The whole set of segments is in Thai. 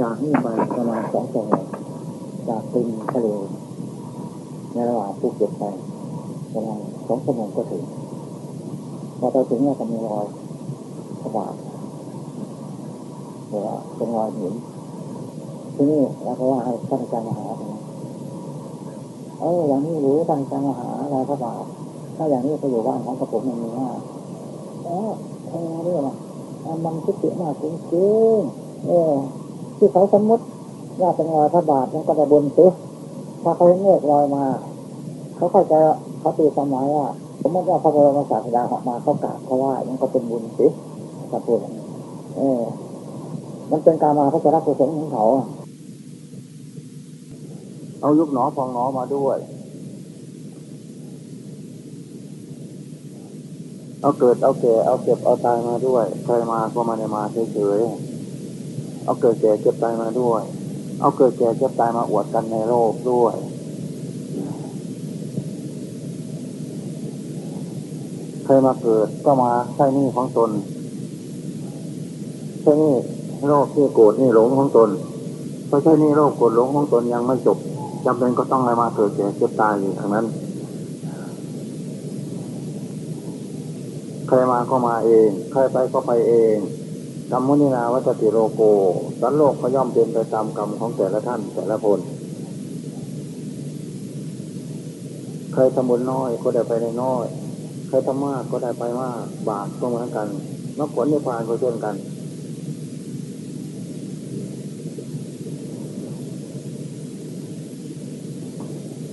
จากนี่ไปประมาณสองชั่วโมงจากติมทะเลในระหว่างภูเก็ตไปประมาณสองชั่วโมงก็ถึงพอไปถึงเนี่ยก็มีรอยกระบาดหรือว่าเป็นรอยหินที่นี่เราก็ว่าให้ท่านอาจารย์มาหาตรงเอออย่างนี้หรือท่านอาจารย์มาหารอยกระบาดถ้าอย่างนี้ไปอยู่บ้านของกระผมมันมีว่าเออทำงานด้วยมั้มันคิดเสียมากจริงๆเออ ที่เขาสมมติว่าเป็นรอยพระบาทมันก็จะบนซื้อถ้าเขาเห็นเมฆลอยมา เขาเข้าใจเขาตีสมัยว่าสมมติว่าพระบรมศาสดาออกมาเขากราบเขาว่ามันก็เป็นบุญสิถ้าพูดเออ มันเป็นการมาพระจะรักกุศลของเขา เอายุบหนอพองหนอมาด้วย เอาเกิดเอาแก่เอาเก็บเอาตายมาด้วย ใครมาก็มาในมาเฉยๆ เอาเกิดแก่เก็บตายมาด้วย เอาเกิดแก่เก็บตายมาอวดกันในโลกด้วยใครมาเกิดก็มาใช่นี่ของตนใช่นี่โรคที่โกรธนี่หลงของตนเพราะใช่นี่โรคโกรธหลงของตนยังไม่จบจำเป็นก็ต้องมาเกิดแก่เก็บตายอยู่ทางนั้นใครมาก็มาเอง ใครไปก็ไปเอง กรรมมุนินาวัตติโลโก สันโลกก็ย่อมเป็นไปตามกรรมของแต่ละท่านแต่ละคนใครทำบุญน้อยก็ได้ไปในน้อยใครทำมากก็ได้ไปมากบาปก็เหมือนกันมรรคผลนิพพานก็เช่นกัน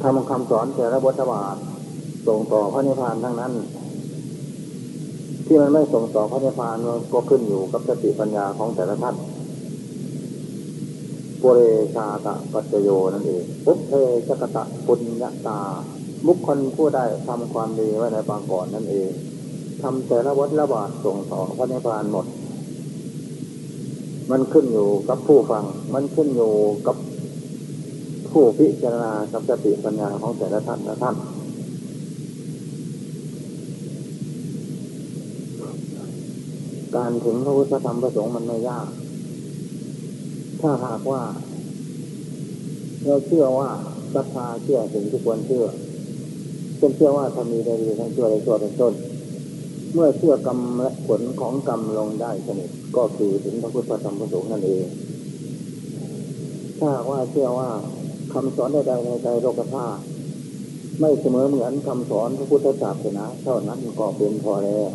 ทำคำสอนแต่ละบทบาทส่งต่อพระนิพพานทั้งนั้น ที่มันไม่ส่งต่อพระนิพพานก็ขึ้นอยู่กับสติปัญญาของแต่ละท่านปุเรชาตะปัจโยนั่นเองปุเพชกตะปุญญาตา บุคคลผู้ได้ทำความดีไว้ในปางก่อนนั่นเองทำแต่ละวัดละบาทส่งต่อพระนิพพานหมด มันขึ้นอยู่กับผู้ฟัง มันขึ้นอยู่กับผู้พิจารณากับสติปัญญาของแต่ละท่านละท่าน การถึงพระพุทธธรรมประสงค์มันไม่ยาก ถ้าหากว่า เราเชื่อว่าศรัทธาเชื่อถึงทุกคนเชื่อเช่นเชื่อว่าทำมีได้ดีทั้งชั่วและชั่วเป็นต้น เมื่อเชื่อกรรมและผลของกรรมลงได้สนิทก็คือถึงพระพุทธธรรมประสงค์นั่นเองถ้าว่าเชื่อว่าคำสอนใดๆในใจโลกธาตุไม่เสมอเหมือนคำสอนพระพุทธศาสนาเท่านั้นก็เป็นพอแล้ว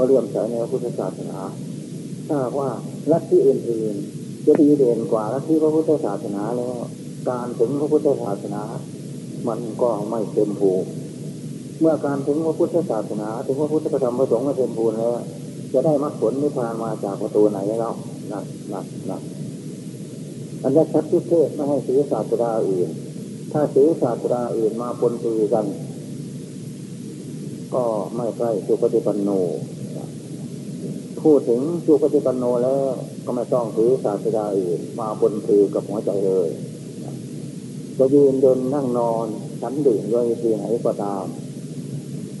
ก็เลื่อมใสในวพุทธศาสนาถ้าว่าลัทธิอื่นๆจะดีเด่นกว่าลัทธิพระพุทธศาสนาแล้วการถึงพระพุทธศาสนา มันก็ไม่เต็มภูมิเมื่อการถึงพระพุทธศาสนา ถึงพระพุทธธรรมประสงค์ไม่เต็มภูมิแล้วจะได้มรรคผลนิพพานมาจากประตูไหนแล้วนักนักนักอันนี้ชัดที่เทศไม่ให้ซื้อศาสดาอื่น ถ้าซื้อศาสดาอื่นมาปนปือกัน ก็ไม่ใกล้สุปฏิปันโน พูดถึงสุปฏิปันโนแล้วก็ไม่ต้องถือศาสดาอื่นมาปนปือกับหัวใจเลยจะยืนเดินนั่งนอนฉันดื่มด้วยที่ไหนก็ตาม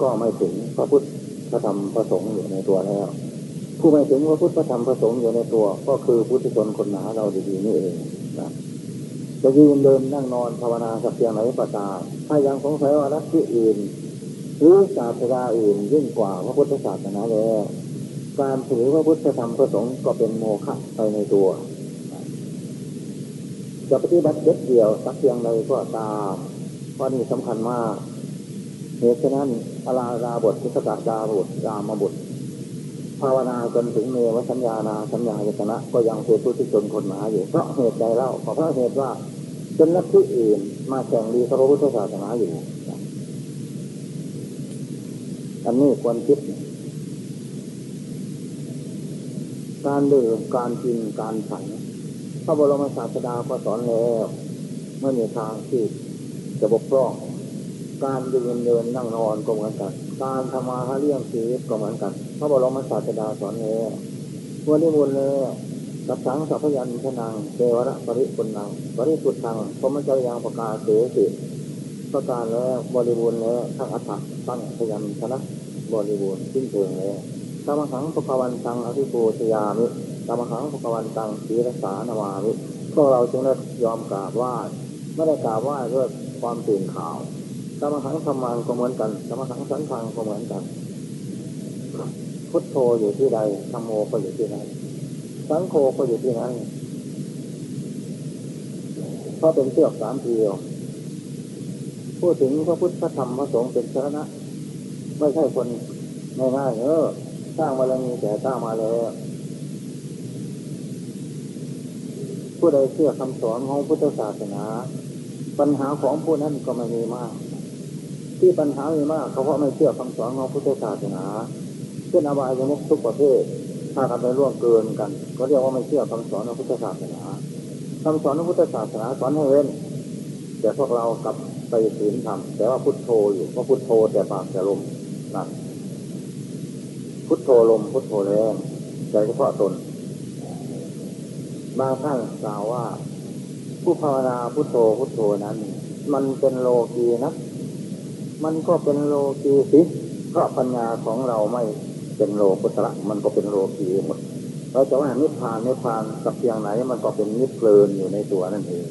ก็ไม่ถึงพระพุทธพระธรรมพระสงฆ์อยู่ในตัวแล้ว ผู้ไม่ถึงพระพุทธพระธรรมพระสงฆ์อยู่ในตัว ก็คือพุทธชนคนหนาเราดีๆนี่เองนะจะยืนเดินนั่งนอนภาวนาสักเพียงไหนก็ตามถ้ายังสงสัยว่าลัทธิอื่น หรือศาสนาอื่นยิ่งกว่าพระพุทธศาสนาแล้ว การถือพระพุทธธรรมพระสงฆ์ก็เป็นโมฆะไปในตัว จะปฏิบัติเด็ดเดียวสักเพียงใดก็ตามเพราะนี่สำคัญมากเหตุฉะนั้นอาราราบทพุทธกาดาบทรามบุตรภาวนาจนถึงเมวสัญญานาสัญญาจนะ ก็ยังเป็นผู้ที่จนคนหนาอยู่เพราะเหตุใดเล่าเพราะเหตุว่าจนนักที่อื่นมาแข่งดีพระพุทธศาสนาอยู่ อันนี้ควรคิด การดื่มการกินการฉันพระบรมศาสดาก็สอนแล้วไม่มีทางที่จะบกพร่องการยืนเดินนั่งนอนก็เหมือนกัน การทำมาหาเลี้ยงชีวิตก็เหมือนกันพระบรมศาสดาสอนแล้ววันนี้มูลแล้วสัพสังสัพยัญชนะเทวระปริปุนังปริปุตังพมจยังประกาศเสสิประการแล้วบริบูรณ์แล้วทั้งอัฏฐะตั้งพยัญชนะบริบูรณ์สิ้นเชิงแล้ว ธรรมหังภควันตังอภิปูชยามิธรรมหังภควันตังศีรสานามามิพวกเราจึงได้ยอมกราบไหว้ไม่ได้กราบไหว้ด้วยความตื่นข่าวธรรมหังธรรมังก็เหมือนกันธรรมหังสันทังก็เหมือนกัน พุทโธอยู่ที่ใดธรรมโมก็อยู่ที่นั้นสังโฆก็อยู่ที่นั้นเพราะเป็นเชือกสามเทียวพูดถึงพระพุทธธรรมพระสงฆ์เป็นสาระไม่ใช่คนง่ายๆเออ ร้างมาแล้วมีแต่สร้างมาแล้วผู้ใดเชื่อคำสอนของพุทธศาสนา ปัญหาของผู้นั้นก็ไม่มีมาก ที่ปัญหามีมากเขาเพราะไม่เชื่อคำสอนของพุทธศาสนาเช่นอบายยมุกทุกประเภทถ้ากันไปร่วงเกินกัน ก็เรียกว่าไม่เชื่อคำสอนของพุทธศาสนาคำสอนของพุทธศาสนาสอนให้เว้นแต่พวกเรากับไปศีลธรรมแต่ว่าพุทโธอยู่เพราะพุทโธแต่ปากแต่ลมนั่น พุทโธลมพุทโธแรงใจเฉพาะตน บางท่านกล่าวว่า ผู้ภาวนาพุทโธพุทโธนั้น มันเป็นโลกีนะมันก็เป็นโลกีสิเพราะปัญญาของเราไม่เป็นโลกุตระมันก็เป็นโลกีหมดเราจะว่านิพพานนิพพานกับเพียงไหน มันก็เป็นนิพเพลินอยู่ในตัวนั่นเอง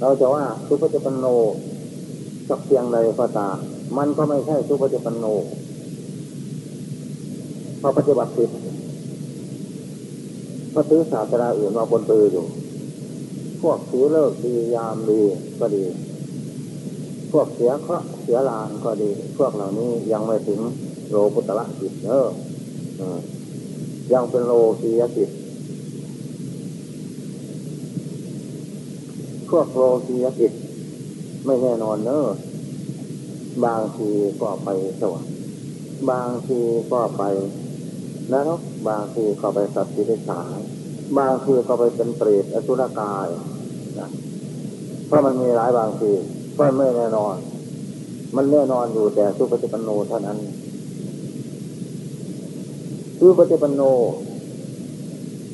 เราจะว่าสุภจิปันโนกับเพียงใดก็ตามมันก็ไม่ใช่สุภจิปันโน พอปฏิบัติผิดพระถือศาสนาอื่นมาบนตืออยู่ พวกถือเลิกดียามดีก็ดี พวกเสียเคราะเสียลางก็ดี พวกเหล่านี้ยังไม่ถึงโลกุตระจิตเนอะยังเป็นโลกียจิตพวกโลกียจิตไม่แน่นอนเนอะบางทีก็ไปสวรรค์บางทีก็ไป นรกบางทีก็ไปสัตว์ที่ได้สายบางทีก็ไปเป็นเปรตอสุรกายนะเพราะมันมีหลายบางทีเพราะไม่แน่นอน มันแน่นอนอยู่แต่สุปฏิปันโนเท่านั้นสุปฏิปันโน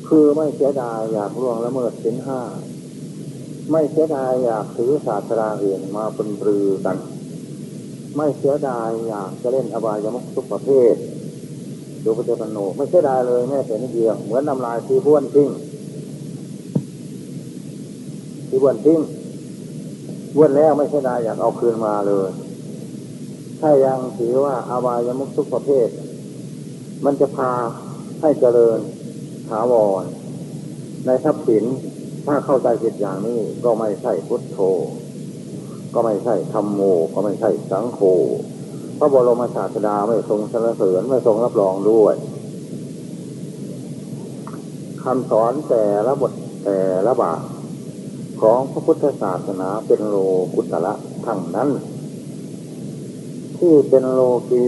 คือไม่เสียดายอยากล่วงละเมิดสินห้า ไม่เสียดายอยากถือศาสตราเรียนมาเป็นปรือกัน ไม่เสียดายอยากจะเล่นอบายมุขทุกประเภท ดูปฏิปันโนไม่เสียดายเลยแม้แต่นิดเดียวเหมือนน้ำลายที่บ้วนทิ้งที่บ้วนทิ้งบ้วนแล้วไม่เสียดายอยากเอาคืนมาเลย ถ้ายังถือว่าอาวายมุขทุกประเภท มันจะพาให้เจริญถาวร ในทรัพย์สินถ้าเข้าใจผิดอย่างนี้ก็ไม่ใช่พุทโธ ก็ไม่ใช่ธรรมโม ก็ไม่ใช่สังโฆ พระบรมศาสดาไม่ทรงสรรเสริญไม่ทรงรับรองด้วยคำสอนแต่ละบทแต่ละบาทของพระพุทธศาสนาเป็นโลกุตละทั้งนั้น ที่เป็นโลกี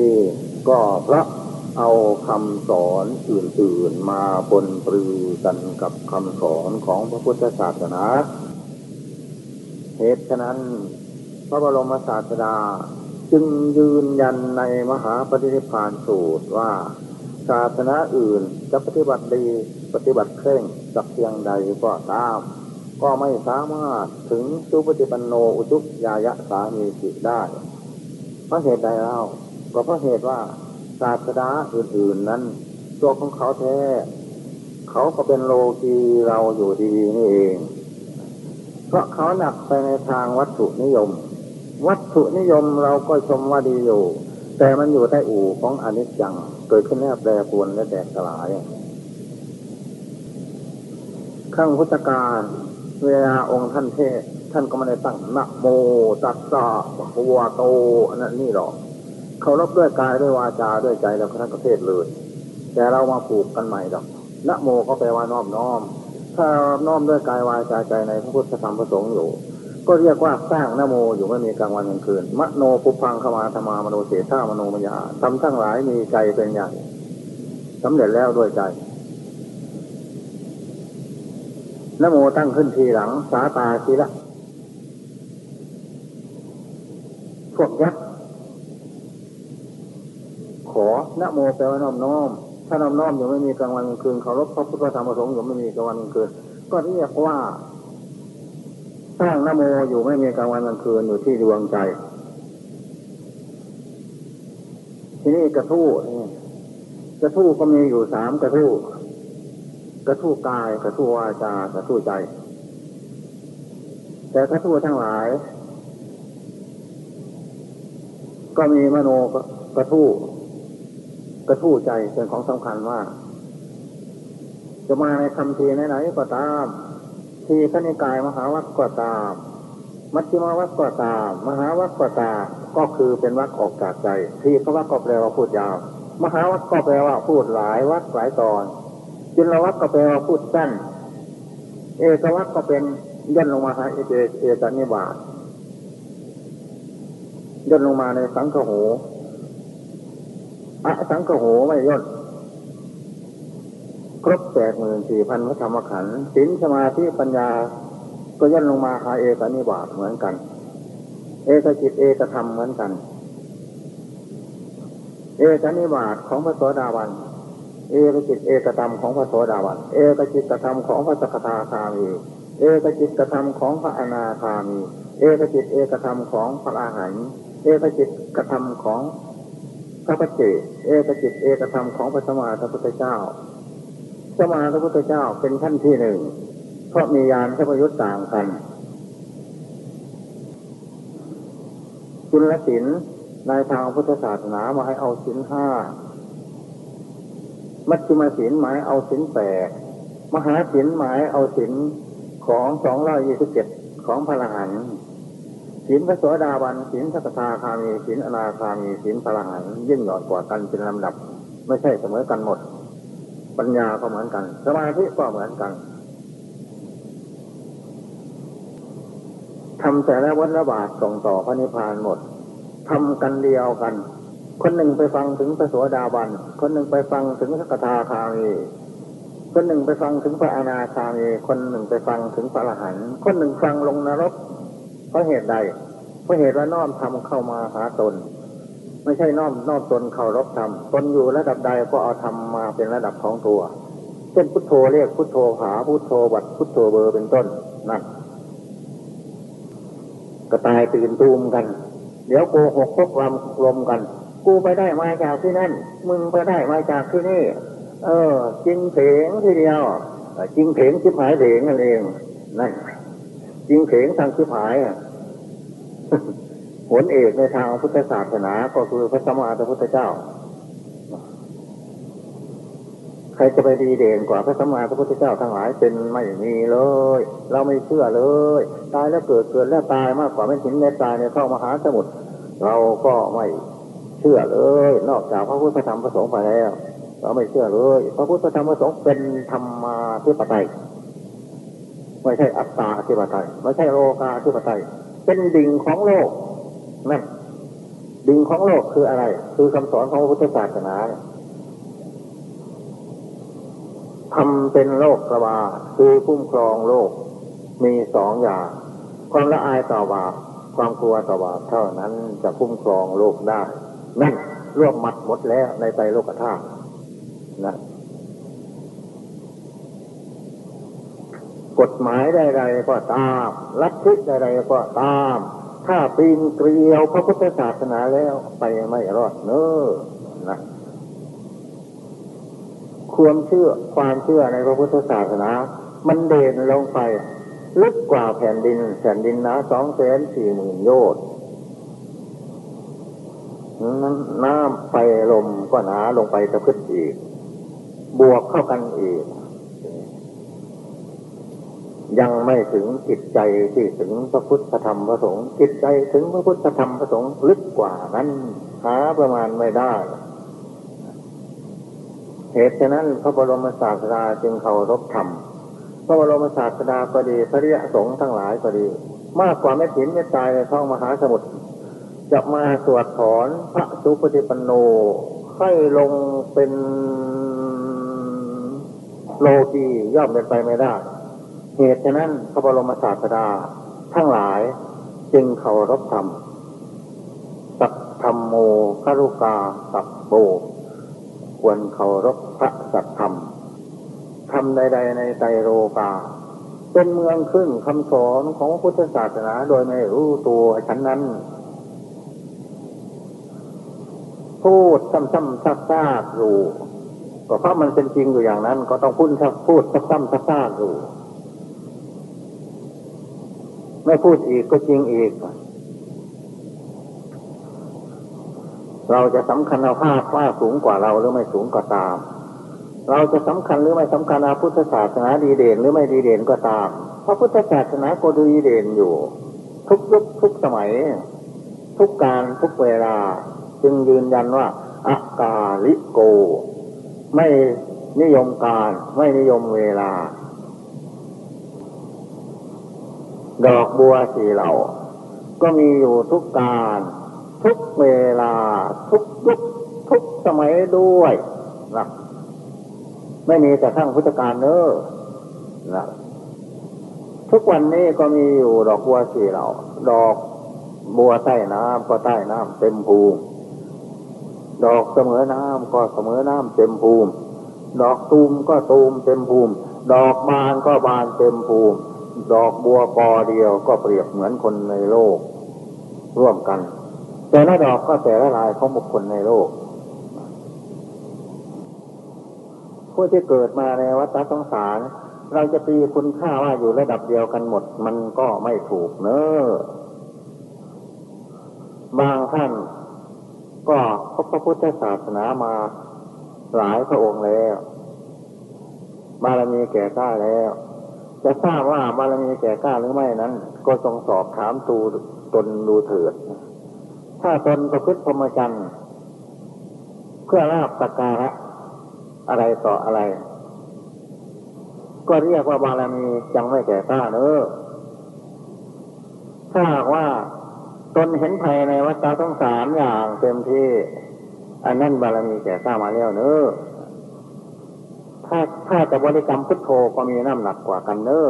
ก็พระเอาคำสอนอื่นๆมาปนปลือกันกับคำสอนของพระพุทธศาสนา เหตุฉะนั้น พระบรมศาสดา จึงยืนยันในมหาปฏิริพานสูตรว่าศาสนาอื่นจะปฏิบัติดีปฏิบัติเคร่งสักเพียงใดก็ตาม ก็ไม่สามารถถึงสุปฏิปันโนอุจุยายะสามีสิได้เพราะเหตุใดเล่าก็เพราะเหตุว่าศาสนาอื่น ๆนั้น ตัวของเขาแท้ เขาก็เป็นโลกีเราอยู่ดีนี่เอง เพราะเขาหนักไปในทางวัตถุนิยม วัตถุนิยมเราก็ชมว่าดีอยู่ แต่มันอยู่ใต้อู่ของอนิจจังเกิดขึ้นแนบแปรปวนและแตกสลายข้างพุทธการเวลาองค์ท่านเทศท่านก็ไม่ได้ตั้งนะโมตัสสะภะวะโตอันนั้นนี่หรอกเขารบด้วยกายด้วยวาจาด้วยใจแล้วท่านก็เทศเลย แต่เรามาผูกกันใหม่ดอกนะโมก็แปลว่าน้อมน้อม ถ้าน้อมด้วยกายวาจาใจในพระพุทธธรรมพระสงฆ์อยู่ ก็เรียกว่าสร้างนโมอยู่ไม่มีกลางวันกลางคืน มโนปุพังขมาธรรมามโนเสธามโนมยาทำทั้งหลายมีใจเป็นใหญ่สำเร็จแล้วด้วยใจนโมตั้งขึ้นทีหลัง สาตาทีละพวกยักษ์ขอนโมแปลว่าน้อมน้อม ถ้าน้อมน้อมอยู่ไม่มีกลางวันกลางคืนเคารพพระพุทธธรรมประสงค์อยู่ไม่มีกลางวันกลางคืน ก็เรียกว่า สร้างนโมอยู่ไม่มีกลางวันกลางคืนอยู่ที่ดวงใจ ทีนี้กระทู้กระทู้ก็มีอยู่สามกระทู้กระทู้กายกระทู้วาจากระทู้ใจ แต่กระทู้ทั้งหลาย ก็มีมโนกระทู้กระทู้ใจเป็นของสำคัญมาจะมาในคำทีไหนๆก็ตาม ทีขณิกายมหาวัคก็ตาม มัชฌิมาวัคก็ตาม มหาวัคก็ตามก็คือเป็นวัคออกจากใจ ทีเขาวัคก็แปลว่าพูดยาว มหาวัคก็แปลว่าพูดหลายวัคหลายตอนจุลวัคก็แปลว่าพูดสั้น เอกวัคก็เป็นย่นลงมาหาเอเจเอกนิบาตย่นลงมาในสังฆโหอสังฆโหไม่ย่น ครบแปดหมื่นสี่พันพระธรรมขันธ์ศีลสมาธิปัญญา ก็ย่นลงมาหาเอกนิบาตเหมือนกัน เอกจิตเอกธรรมเหมือนกัน เอกนิบาตของพระโสดาบันเอกจิตเอกธรรมของพระโสดาบันเอกจิตธรรมของพระสกทาคามีเอกจิตธรรมของพระอนาคามี เอกจิตเอกธรรมของพระอาหารเอกจิตกธรรมของพระปเจเอกจิตเอกธรรมของพระสมมาพระพุทธเจ้า สมมาพระพุทธเจ้าเป็นขั้นที่หนึ่ง เพราะมียานเทพยุทธ์ต่างกันจุลศิลในทางพุทธศาสนามาให้เอาศิลห้า มัชฌิมศิลหมายเอาศิลแปดมหาศิลหมายเอาศิลของสองร้อยยี่สิบเจ็ดของพระอรหันต์ศีลพระโสดาบันศีลสักทาคามีศีลอนาคามีศีลพระอรหันต์ยิ่งหย่อนกว่ากันเป็นลำดับ ไม่ใช่เสมอกันหมด ปัญญาก็เหมือนกัน สมาธิก็เหมือนกันทำแต่ละวัฏระบาทส่งต่อพระนิพพานหมดทำกันเดียวกัน คนหนึ่งไปฟังถึงพระโสดาบัน คนหนึ่งไปฟังถึงสกทาคามีคนหนึ่งไปฟังถึงพระอนาคามี คนหนึ่งไปฟังถึงพระอรหันต์คนหนึ่งฟังลงนรกเพราะเหตุใดเพราะเหตุว่าน้อมทำเข้ามาหาตน ไม่ใช่น้อมน้อมตนเข้ารบทำตนอยู่ระดับใดก็เอาทำมาเป็นระดับของตัว เช่นพุทโธเรียกพุทโธหาพุทโธบัดพุทโธเบอร์เป็นต้นนั่นก็ตายตื่นตูมกัน เดี๋ยวโกหกพกลำลมกัน กูไปได้มาจากที่นั่น มึงไปได้มาจากที่นี่ เออจริงเถงทีเดียวจริงเถงชิบหายเถงนั่นเองนั่นจริงเถงทางชิบหายอะ ผลเอกในทางพุทธศาสนาก็คือพระสมมาสัมพุทธเจ้า ใครจะไปดีเด่นกว่าพระสมมาสัมพุทธเจ้าทั้งหลายเป็นไม่มีเลย เราไม่เชื่อเลย ตายแล้วเกิดเกิดแล้วตายมากกว่าไม่ถินแม่ตายในเข้ามหาสมุทรเราก็ไม่เชื่อเลย นอกจากพระพุทธธรรมพระสงฆ์ไปแล้ว เราไม่เชื่อเลย พระพุทธธรรมพระสงฆ์เป็นธรรมาธิปไตยไม่ใช่อัตตาธิปไตยไม่ใช่โลกาธิปไตยเป็นดิ่งของโลก นั่นดิ่งของโลกคืออะไร คือคำสอนของพระพุทธศาสนาทำเป็นโลกกระบาคือคุ้มครองโลก มีสองอย่าง ความละอายต่อบาปความกลัวต่อบาปเท่านั้นจะคุ้มครองโลกได้ นั่นรวบมัดหมดแล้วในใจโลกธาตุนะกฎหมายใดๆก็ตามลัทธิใดๆก็ตาม ถ้าปีนเกลียวพระพุทธศาสนาแล้วไปไม่รอดเนอนะความเชื่อความเชื่อในพระพุทธศาสนา มันเด่นลงไป ลึกกว่าแผ่นดิน แผ่นดินนะสองแสนสี่หมื่นโยชน์น้ำไฟลมก็หนาลงไปตะขึ้นอีก บวกเข้ากันอีก ยังไม่ถึงจิตใจที่ถึงพระพุทธธรรมพระสงฆ์จิตใจถึงพระพุทธธรรมพระสงฆ์ลึกกว่านั้นหาประมาณไม่ได้ เหตุฉะนั้นพระบรมศาสดาจึงเคารพธรรมพระบรมศาสดาก็ดีพระริยสงฆ์ทั้งหลายก็ดี มากกว่าแม่ถินแม่ตายในท้องมหาสมุทรจะมาสวดถอนพระสุปฏิปันโนให้ลงเป็นโลกีย่อมเป็นไปไม่ได้ เหตุฉะนั้นพระบรมศาสดา ทั้งหลายจึงเคารพธรรมสัพธรรมโมครุกาสัพโบ ควรเคารพพระสัตธรรมทำใด ๆ ในใจโรกา เป็นเมืองขึ้นคำสอนของพุทธศาสนาโดยไม่รู้ตัวฉันนั้น พูดซ้ำๆซักๆอยู่ก็เพราะมันเป็นจริงอยู่อย่างนั้น ก็ต้องพูดพูดซ้ำๆซักๆอยู่ ไม่พูดอีกก็จริงอีก เราจะสำคัญเอาภาพว่าสูงกว่าเราหรือไม่สูงก็ตาม เราจะสำคัญหรือไม่สำคัญอาพุทธศาสนาดีเด่นหรือไม่ดีเด่นก็ตามพระพุทธศาสนาก็ดีเด่นอยู่ ทุกยุคทุกสมัย ทุกการทุกเวลา จึงยืนยันว่าอากาลิโก ไม่นิยมการ ไม่นิยมเวลา ดอกบัวสีเหล่า ก็มีอยู่ทุกการ ทุกเวลา ทุกยุคทุกสมัยด้วยนะไม่มีแต่ทั้งพุทธการเนอนะทุกวันนี้ก็มีอยู่ดอกบัวสีเหล่า ดอกบัวใต้น้ำก็ใต้น้ำเต็มภูมิดอกเสมอน้ำก็เสมอน้ำเต็มภูมิ ดอกตูมก็ตูมเต็มภูมิ ดอกบานก็บานเต็มภูมิ ดอกบัวปอเดียวก็เปรียบเหมือนคนในโลก ร่วมกัน แต่ละดอกก็แต่ละลายของบุคคลในโลกผู้ที่เกิดมาในวัฏสงสาร เราจะตีคุณค่าว่าอยู่ระดับเดียวกันหมด มันก็ไม่ถูกเนอบางท่านก็พบพระพุทธศาสนามาหลายพระองค์แล้วบารมีแก่กล้าแล้ว จะทราบว่าบารมีแก่กล้าหรือไม่นั้น ก็ทรงสอบถามตูตนดูเถิด ถ้าตนประพฤติพรหมจรรย์เพื่อราบตะการะอะไรต่ออะไร ก็เรียกว่าบารมียังไม่แก่กล้าเนอถ้าว่าตนเห็นภัยในวัฏสงสารอย่างเต็มที่ อันนั้นบารมีแก่กล้ามาแล้วเนอ ถ้าจะบริกรรมพุทโธก็มีน้ำหนักกว่ากันเนอ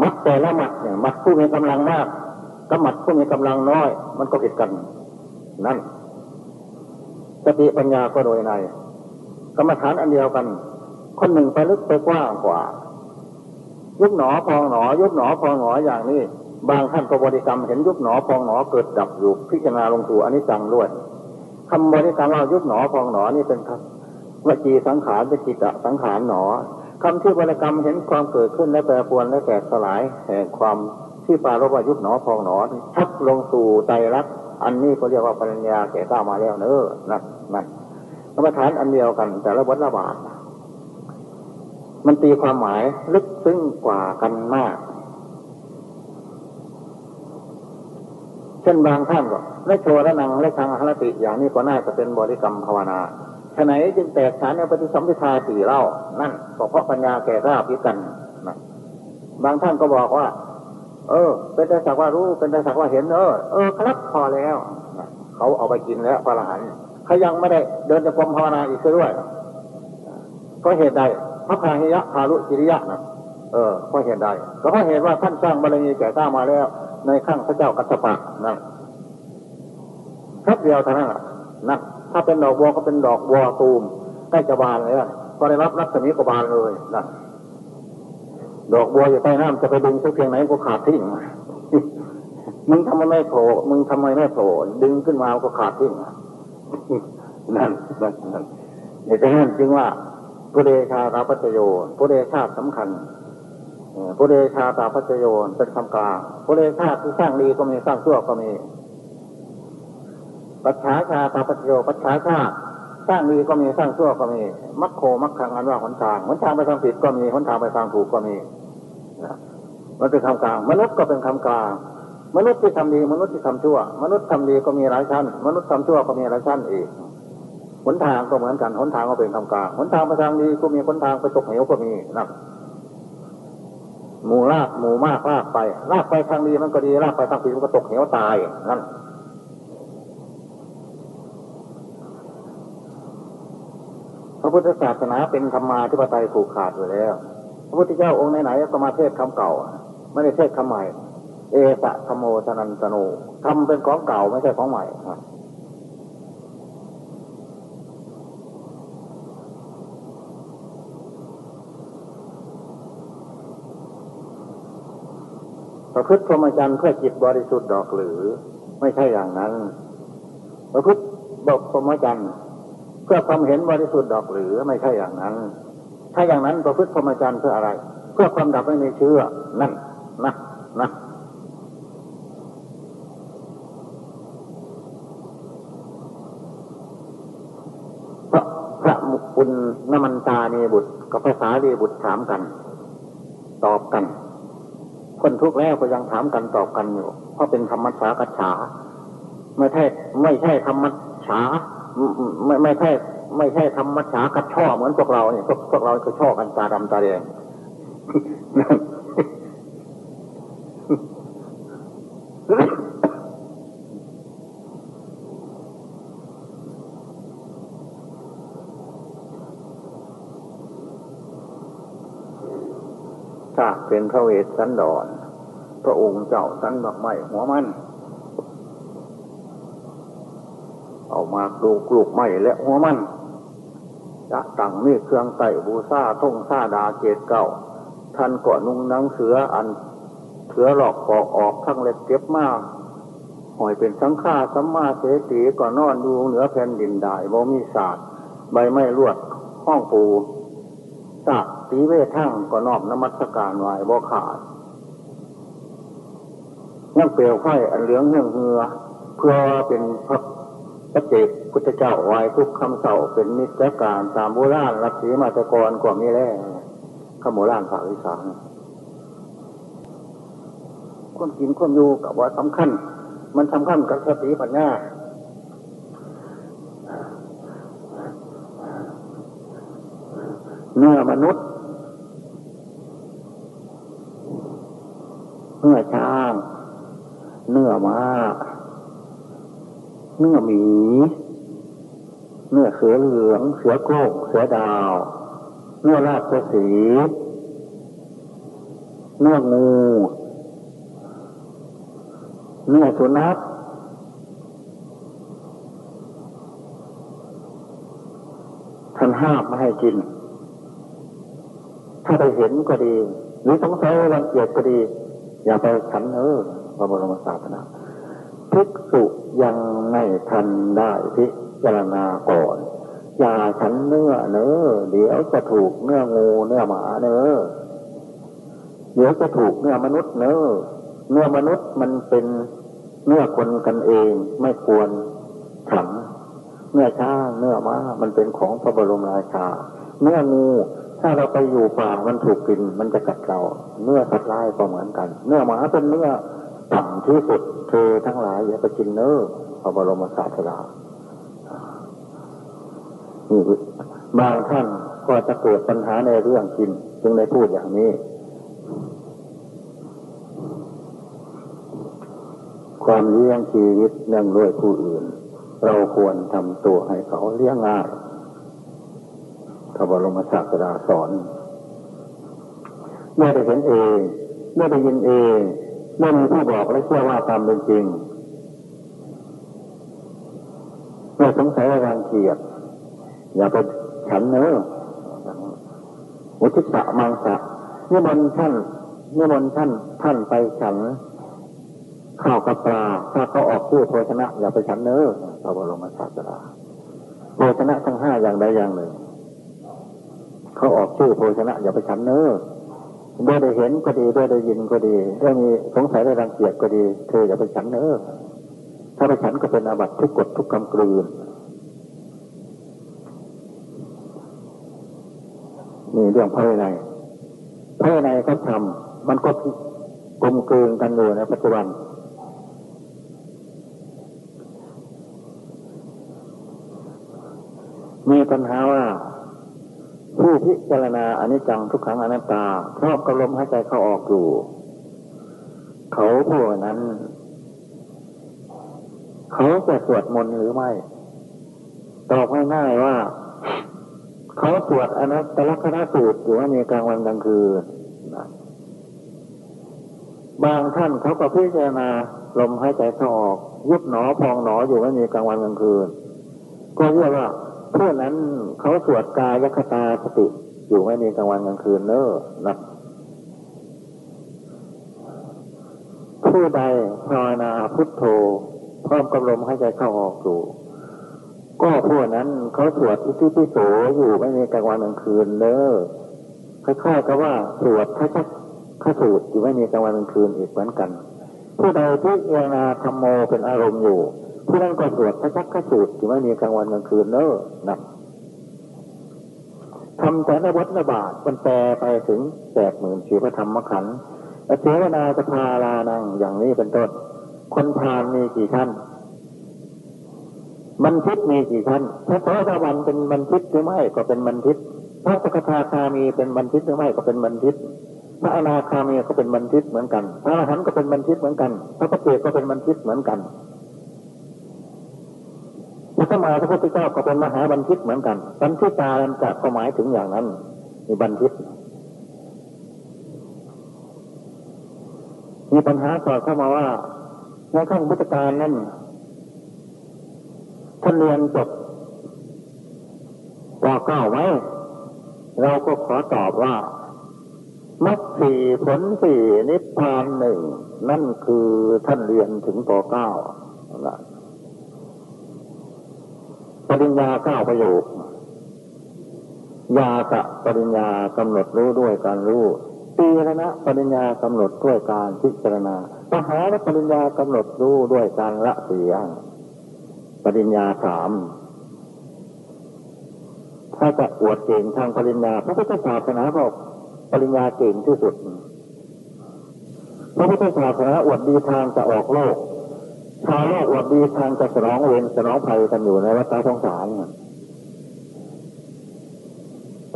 มัดแต่ละมัดเนี่ยมัดผู้มีกำลังมากกับมัดผู้มีกำลังน้อย มันก็ผิดกัน นั่นสติปัญญาก็โดยในกรรมฐานอันเดียวกัน คนหนึ่งไปลึกไปกว้างกว่า ยุบหนอพองหนอ ยุบหนอพองหนออย่างนี้ บางท่านก็บริกรรมเห็นยุบหนอพองหนอเกิดดับอยู่พิจารณาลงสู่อนิจจังด้วยคำบริกรรมว่ายุบหนอพองหนอนี่เป็นครับ วจีสังขารเป็นจิตสังขารหนอคำที่บริกรรมเห็นความเกิดขึ้นและแปรปรวนและแตกสลายแห่งความที่ปารบว่ายุบหนอพองหนอชักลงสู่ใจรักอันนี้ก็เรียกว่าปัญญาแก่ก้ามาแล้วเนอนั่นนั่นกรรมฐานอันเดียวกัน แต่ละวัฏละบาทมันตีความหมายลึกซึ้งกว่ากันมาก เช่นบางท่านก็และโชว์และนังและทางหรติอย่างนี้ก็น่าจะเป็นบริกรรมภาวนา ฉะไหนจึงแตกฉานในปฏิสัมพิทาสี่เล่า นั่นก็เพราะปัญญาแก่ราพิกันนะบางท่านก็บอกว่า เออ เป็นแต่สักว่ารู้ เป็นแต่สักว่าเห็น เออ เออครับพอแล้ว เขาเอาไปกินแล้วพระอรหันต์เขายังไม่ได้เดินจะกรมภาวนาอีกด้วยก็เหตุใดพระพาหิยะพาลุจิริยะนะเออเพราะเหตุใดก็เพราะเหตุว่าท่านสร้างบารมีแก่กล้ามาแล้ว ในขั้งพระเจ้ากัสสปะนั่นแค่เดียวเท่านั้นนั่น ถ้าเป็นดอกบัวก็เป็นดอกบัวตูมใกล้จะบานเลยก็ได้รับรัศมีก็บานเลยนั่นดอกบัวอยู่ใต้น้ำจะไปดึงสักเพียงไหนก็ขาดทิ้งมึงทำไมไม่โผล่มึงทำไมไม่โผล่ดึงขึ้นมาก็ขาดทิ้งนั่นนั่นนั่นเหตุนั้นจึงว่าผู้เดชาตาปัจโยผู้เดชาสำคัญผู้เดชาตาปัจโยเป็นคำกลางผู้เดชาที่สร้างดีก็มีสร้างชั่วก็มี ปัจฉาชาตาปัจโยปัจฉาชาสร้างดีก็มีสร้างชั่วก็มีมัคโคมัคคังอันว่าหนทางหนทางไปทางผิดก็มีหนทางไปทางถูกก็มีมันเป็นคำกลาง มนุษย์ก็เป็นคำกลาง มนุษย์ที่ทำดีมนุษย์ที่ทำชั่ว มนุษย์ทำดีก็มีหลายชั้น มนุษย์ทำชั่วก็มีหลายชั้นอีกหนทางก็เหมือนกันหนทางก็เป็นคำกลางหนทางไปทางดีก็มีหนทางไปตกเหวก็มีนะหมู่ลากหมู่มากลากไปลากไปทางดีมันก็ดีลากไปทางผิดมันก็ตกเหวตายนั่น พระพุทธศาสนาเป็นธรรมาธิปไตยผูกขาดอยู่แล้ว พระพุทธเจ้าองค์ไหนๆก็มาเทศคำเก่า ไม่ได้เทศคำใหม่ เอสะธโมสนันตโนทำเป็นของเก่าไม่ใช่ของใหม่ประพฤติพรหมจรรย์เพื่อจิตบริสุทธิ์ดอกหรือ ไม่ใช่อย่างนั้น ประพฤติบตกพรหมจรรย์ พื่อความเห็นบริสุทธิ์ดอกหรือไม่ใช่อย่างนั้น ถ้าอย่างนั้นประพฤติพรหมจรรย์เพื่ออะไร เพื่อความดับไม่มีเชื่อ นั่นนะนะพระพระมุกุลนมันตาเนบุตร กับภาษาเดบุตรถามกัน ตอบกัน คนทุกข์แล้วก็ยังถามกันตอบกันอยู่ เพราะเป็นธรรมชากัจฉาไม่ใช่ไม่ใช่ธรรมชา ไม่ไม่ใช่ ไม่ใช่ธรรมชากัดช่อเหมือนพวกเราเนี่ยพวกพวกเราก็ช่อกันตาดำตาแดงถ้าเป็นพระเวสสันดร พระองค์เจ้าสันบักไม่หัวมัน เอามาปลูกลูกไม้และหัวมันจะตั้งมีเครื่องไต่บูซาท่งซาดาเกตเก่า ท่านก่อนุ่งนังเสืออันเสือหลอกปอกออกทั้งเล็กเก็บมากหอยเป็นสังฆาสัมมาเสตีก่อนนอนดูเหนือแผ่นดินได้บ่มีศาสตร์ใบไม้ลวดห้องปูสากตีเวทั้งก็นอบนมัสการไหวบ่ขาดยังเปลวไฟอันเหลืองเหืองเหือ เพื่อเป็นพระ พระเจกพุทธเจ้าไหวทุกคำเสาเป็นนิจการสามโบราณรักสีมาตะกรกว่ามีแร่ขโมราณภาควิสานคนกินคนอยู่กับว่าสำคัญ มันสำคัญกับสติปัญญาเนื้อมนุษย์เนื้อช้าง เนื้อม้า เนื้อหมี เนื้อเสือเหลือง เสือโคร่งเสือดาว เนื้อราชสี เนื้องู เนื้อสุนัขท่านห้ามไม่ให้กิน ถ้าไปเห็นก็ดี หรือสงสัยรังเกียจก็ดี อย่าไปฉันเออพระบรมศาสนา ภิกษุยังไม่ทันได้พิจารณาก่อนอย่าฉันเนื้อเนอเดี๋ยวจะถูกเนื้องูเนื้อหมาเนอเดี๋ยวจะถูกเนื้อมนุษย์เนอเนื้อมนุษย์มันเป็นเนื้อคนกันเองไม่ควรฉันเนื้อช้างเนื้อม้ามันเป็นของพระบรมราชา เนื้องูถ้าเราไปอยู่ป่ามันถูกกินมันจะกัดเราเนื้อสัตว์ร้ายก็เหมือนกัน เนื้อหมาเป็นเนื้อ ต่ำที่สุด เธอทั้งหลายอย่าไปกินเนื้อพระบรมศาสดานี่บางท่านก็จะเกิดปัญหาในเรื่องกิน จึงได้พูดอย่างนี้ ความเลี้ยงชีวิตเนื่องด้วยผู้อื่น เราควรทำตัวให้เขาเลี้ยงง่ายพระบรมศาสดาสอนเมื่อได้เห็นเอง เมื่อได้ยินเอง เมื่อมีผู้บอกและเชื่อว่าตามเป็นจริงเมื่อสงสัยว่ารังเกียจอย่าไปฉันเนอะอุทิศะมังสะเมื่อมนท่านเมื่อมนท่านท่านไปฉันข้าวกับปลาถ้าเขาออกพูดโภชนะ อย่าไปฉันเนอะพระบรมศาสดาโภชนะทั้งห้าอย่างใดอย่างหนึ่งเขาออกชื่อโภชนะ อย่าไปฉันเนอะ ด้วยได้เห็นก็ดีด้วยได้ยินก็ดีด้วยมีสงสัยได้รังเกียจก็ดีเธออย่าไปฉันเนอถ้าไปฉันก็เป็นอาบัติทุกกฎทุกกรรมกลืนนี่เรื่องภายในภายในเขาทำมันก็กลมกลืนกันอยู่ในปัจจุบันมีปัญหาว่า พิจารณาอนิจจังทุกขังอนัตตาครอบกระลมหายใจเข้าออกอยู่ เขาผู้นั้น เขาจะสวดมนต์หรือไม่ ตอบง่ายๆว่า เขาสวดอนัตตลกนาสูตรอยู่ว่ามีกลางวันกลางคืนบางท่านเขาก็พิจารณาลมหายใจเข้าออกยุบหนอพองหนออยู่ไม่มีกลางวันกลางคืน ก็เรียกว่า เพื่อนั้นเขาสวดกายคตาสติ อยู่ไม่มีกลางวันกลางคืนเนอะนะผู้ใดภาวนาพุทโธพร้อมกับลมหายใจเข้าออกอยู่ก็พวกนั้นเขาสวดอิติปิโสอยู่ไม่มีกลางวันกลางคืนเนอคล้ายๆกับว่าสวดพระชักขสูตรอยู่ไม่มีกลางวันกลางคืนอีกเหมือนกัน ผู้ใดที่เอนาธรรมโมเป็นอารมณ์อยู่ ผู้นั้นก็สวดพระชักขสูตรอยู่ไม่มีกลางวันกลางคืนเนอนะทำแต่ละวัฏละบาทมันแปลไปถึงแปดหมื่นชีพระธรรมขันธ์เทวนาจะพาลานังอย่างนี้เป็นต้น คนพานมีกี่ท่านมันทิศมีกี่ชั้นพระโสดาบันเป็นมันทิศหรือไม่ก็เป็นมันทิศพระสกทาคามีเป็นมันทิศหรือไม่ก็เป็นมันทิศพระอนาคามีก็เป็นมันทิศเหมือนกัน พระอรหันต์ก็เป็นมันทิศเหมือนกัน พระปฏิเจกก็เป็นมันทิศเหมือนกัน มาพระพุทธเจ้าก็เป็นมหาบันทิตเหมือนกัน บันทิตาจะก็หมายถึงอย่างนั้นมีบันทิต มีปัญหาต่อเข้ามาว่าในขั้งพุทธการนั้นท่านเรียนจบปเก้าไหมเราก็ขอตอบว่ามัดสี่ผลสี่นิพพานหนึ่งนั่นคือท่านเรียนถึงปเก้า ปริญญาเก้าประโยคยากะปริญญากำหนดรู้ด้วยการรู้ปีระนะปริญญากำหนดด้วยการพิจารณาปหาปริญญากำหนดรู้ด้วยการละเสียปริญญาสามถ้าจะอวดเก่งทางปริญญาพระพุทธศาสนาบอกปริญญาเก่งที่สุดพระพุทธศาสนาอวดดีทางจะออกโลก ชาวโลกอวดดีทางจะสนองเวรสนองภัยกันอยู่ในวัฏสงสาร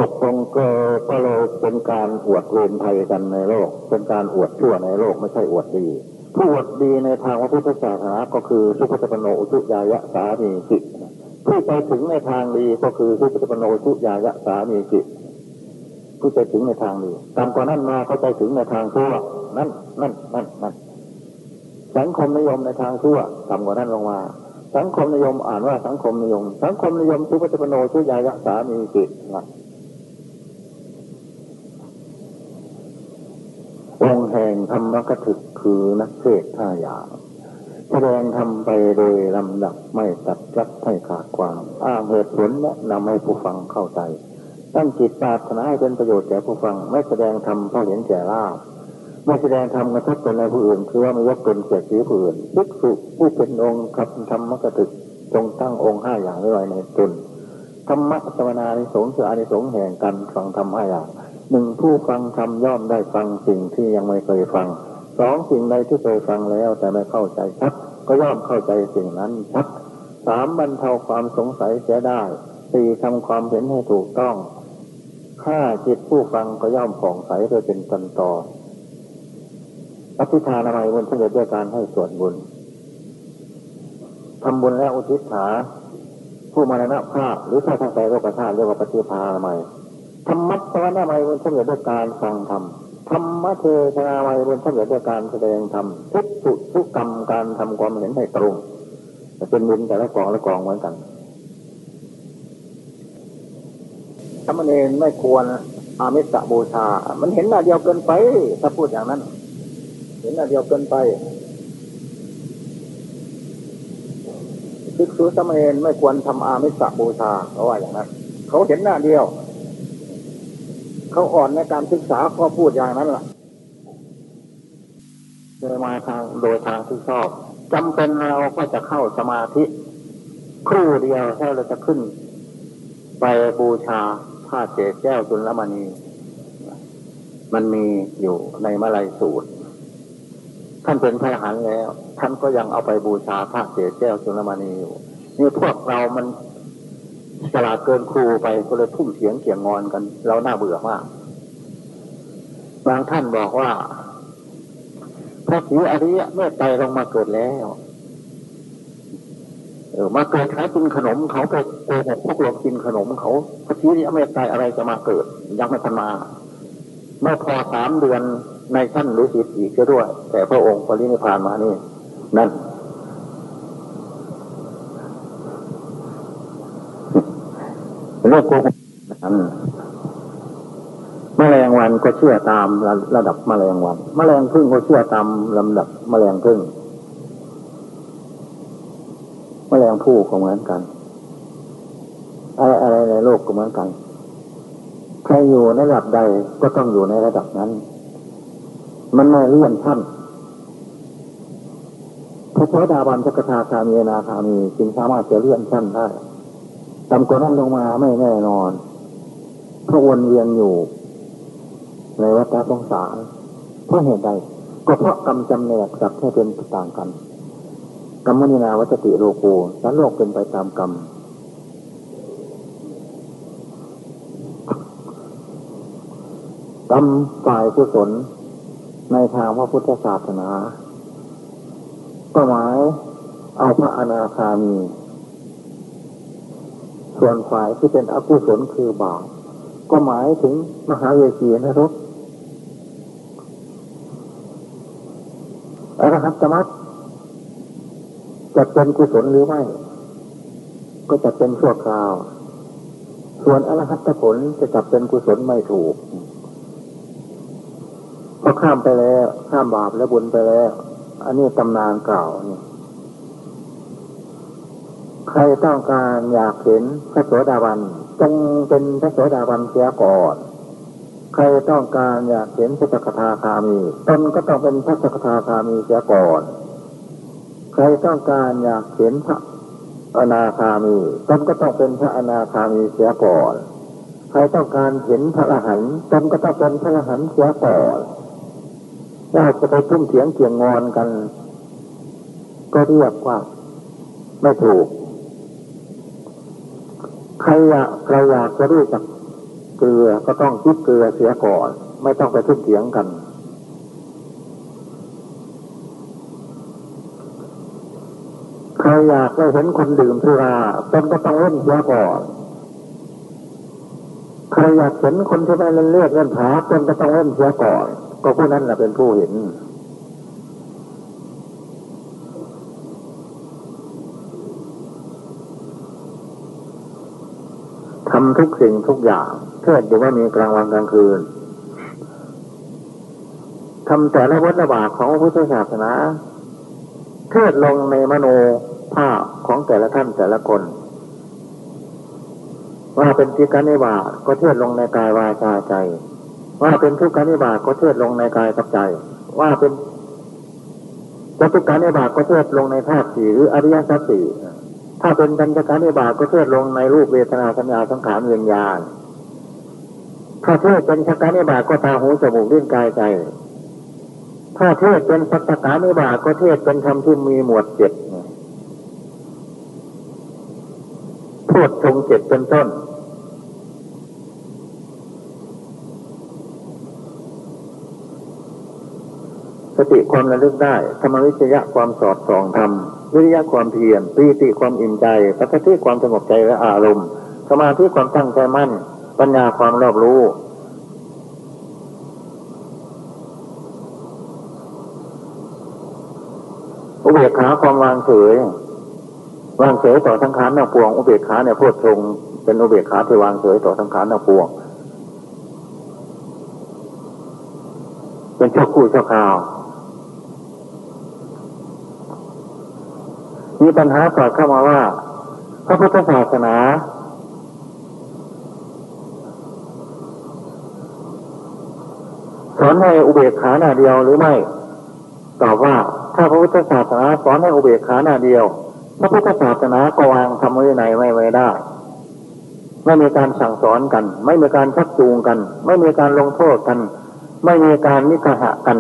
ตกลงก็ก็เลยเป็นการอวดเวรภัยกันในโลก เป็นการอวดชั่วในโลกไม่ใช่อวดดี ผู้อวดดีในทางพระพุทธศาสนาก็คือสุภปโนอุยายะสามีจิตผู้ไปถึงในทางดีก็คือสุภปโนอุตุยายะสามีจิตผู้ไปถึงในทางดีตามกว่านั้นมาเขาไปถึงในทางชั่วนั่นนั่นนั่นนั่น สังคมนิยมในทางชั่วต่ำกว่านั้นลงมา สังคมนิยมอ่านว่าสังคมนิยม สังคมนิยมสุภปโนอุตุยายะสามีจิตนะองแห่งธรรมกถึกคือนักเทศท่าอย่างแสดงทำไปโดยลำดับไม่ตัดรักไม่ขาดความ อ้างเหตุผลและนำให้ผู้ฟังเข้าใจตั้งจิตปรารถนาให้เป็นประโยชน์แก่ผู้ฟัง ไม่แสดงธรรมเพราะเห็นแก่ลาบ ไม่แสดงธรรมกระทบตนในผู้อื่น คือว่าไม่ยกตนเกียรติผู้อื่นพุกสุผู้เป็นองค์ขับธรรมกถึกจงตั้งองค์ห้าอย่างไว้ในตนธรรมะสวนาในสงส์คืออานิสงส์แห่งการฟังธรรมห้าอย่างหนึ่งผู้ฟังทำย่อมได้ฟังสิ่งที่ยังไม่เคยฟังสองสิ่งใดที่เคยฟังแล้วแต่ไม่เข้าใจชัดก็ย่อมเข้าใจสิ่งนั้นชัดสามบรรเทาความสงสัยเสียได้สี่ทำความเห็นให้ถูกต้องห้าจิตผู้ฟังก็ย่อมผ่องใสโดยเป็นตันต่อ อภิธานามัยบุญสำเร็จด้วยการให้ส่วนบุญทำบุญแล้วอุทิศหาผู้มรณภาพหรือถ้าทั้งใจโลกธาตุเรียกว่าปฏิภานามัยธรรมะสวรรค์ไม่บนสำเร็จด้วยการฟังธรรมธรรมะเทศนาไม่บนสำเร็จด้วยการแสดงธรรมทุกสุทุกกรรมการทำความเห็นให้ตรงเป็นบุญแต่ละกองละกองเหมือนกันธรรมเนรไม่ควรอามิสบูชา มันเห็นหน้าเดียวเกินไป ถ้าพูดอย่างนั้น เห็นหน้าเดียวเกินไปภิกษุสมเณรไม่ควรทำอามิสบูชาเพราว่าอย่างนั้นเขาเห็นหน้าเดียว เขาอ่อนในการศึกษาก็พูดอย่างนั้นแหละโดยมาทางโดยทางที่ชอบจำเป็นเราก็จะเข้าสมาธิ ครู่เดียวแค่เราจะขึ้น ไปบูชาผ้าเจแก้วจุลมณี มันมีอยู่ในมาลัยสูตร ท่านเป็นพระหันแล้ว ท่านก็ยังเอาไปบูชาผ้าเจแก้วจุลมณีอยู่นี่พวกเรามันฉลาดเกินครูไปก็เลยทุ่มเสียงเกี่ยงงอนกัน เราหน้าเบื่อมากบางท่านบอกว่าพระศรีอริยะเมื่อไตลงมาเกิดแล้วเออมาเกิดหากินขนมเขาไปโกหกพวกเรากินขนมเขาพระศรีอริยะเมื่อไตอะไรจะมาเกิด ยังไม่ทันมา เมื่อพอสามเดือน ในชั้นรู้สิทธิ์อีกก็ด้วย แต่พระองค์ปรินิพานมานี่ นั่น เรื่องโกหกแมลงวันก็เชื่อตามระดับแมลงวันแมลงพึ่งก็เชื่อตามลำดับแมลงพึ่งแมลงผู้ก็เหมือนกัน อะไรอะไรในโลกก็เหมือนกัน ใครอยู่ในระดับใดก็ต้องอยู่ในระดับนั้น มันไม่เลื่อนขั้นพระโสดาบันพระกทาคามีนาคามีจึงสามารถจะเลื่อนขั้นได้ต่ำกว่านั้นลงมาไม่แน่นอนเพราะวนเวียนอยู่ ในวัฏสงสารเพราะเหตุใดก็เพราะกรรมจำแนกสัตว์ให้เป็นต่างกันกรรมนินาวัตติโลโกสันโลกเป็นไปตามกรรมกรรมฝ่ายกุศล ในทางพระพุทธศาสนา ก็หมายเอาพระอนาคามี ส่วนฝ่ายที่เป็นอกุศลคือบาปก็หมายถึงมหาเวทีนรกอรหัตมัตจะเป็นกุศลหรือไม่ ก็จะเป็นชั่วคราว ส่วนอรหัตผลจะจับเป็นกุศลไม่ถูก พอข้ามไปแล้ว ข้ามบาปและบุญไปแล้ว อันนี้ตำนานเก่านี่ใครต้องการอยากเห็นพระโสดาบันจงเป็นพระโสดาบันเสียก่อนใครต้องการอยากเห็นพระสกทาคามีตนก็ต้องเป็นพระสกทาคามีเสียก่อน ใครต้องการอยากเห็นพระอนาคามีตนก็ต้องเป็นพระอนาคามีเสียก่อน ใครต้องการเห็นพระอรหันต์ตนก็ต้องเป็นพระอรหันต์เสียก่อน ถ้าจะไปทุ่มเถียงเกี่ยงงอนกัน ก็เรียกว่า ไม่ถูก ใครอยากใครอยากจะรู้จักเกลือก็ต้องคิดเกลือเสียก่อน ไม่ต้องไปทุ่มเถียงกัน ใครอยากได้เห็นคนดื่มสุราตนก็ต้องเล่นเสียก่อนใครอยากเห็นคนที่ไม่เล่นเลือดเล่นผาตนก็ต้องเล่นเสียก่อน ก็ผู้นั้นแหละเป็นผู้เห็น ทำทุกสิ่งทุกอย่างเทิดอยู่ว่ามีกลางวันกลางคืนทำแต่ละวัฏบาของพระพุทธศาสนา เทิดลงในมโนภาพของแต่ละท่านแต่ละคน ว่าเป็นทิตกานิบาก็เทิดลงในกายวาจาใจ ว่าเป็นทุกขานิบาตก็เทิดลงในกายกับใจ ว่าเป็นจะทุกขานิบาตก็เทิดลงในธาตุสี่หรืออริยสัจสี่ถ้าเป็นปัญจการนิบาตก็เทิดลงในรูปเวทนาสัญญาสังขารเวิญญาณถ้าเทศเป็นชักการนิบาตก็ตาหูจมูกลิ้นกายใจ ถ้าเทศเป็นสัตตการนิบาตก็เทศเป็นคำที่มีหมวดเจ็ดพูดทรงเจ็ดเป็นต้น สติความระลึกได้ธรรมวิจยะความสอดส่องธรรมวิริยะความเพียรปีติความอิ่มใจปัจจิความสงบใจและอารมณ์สมาธิความตั้งใจมั่น ปัญญาความรอบรู้อุเบกขาความวางเฉยวางเฉยต่อสังขารนักปวงอุเบกขาเนี่ยพูดตรงเป็นอุเบกขาที่วางเฉยต่อสังขารนักปวง เป็นเจ้าคู่เจ้าข่าว มีปัญหาสอดเข้ามาว่า พระพุทธศาสนาสอนให้อุเบกขาหน้าเดียวหรือไม่ ตอบว่าถ้าพระพุทธศาสนาสอนให้อุเบกขาหน้าเดียว พระพุทธศาสนาก็วางทำไว้ไหนไม่ไว้ได้ ไม่มีการสั่งสอนกัน ไม่มีการชักจูงกัน ไม่มีการลงโทษกัน ไม่มีการนิคหะกัน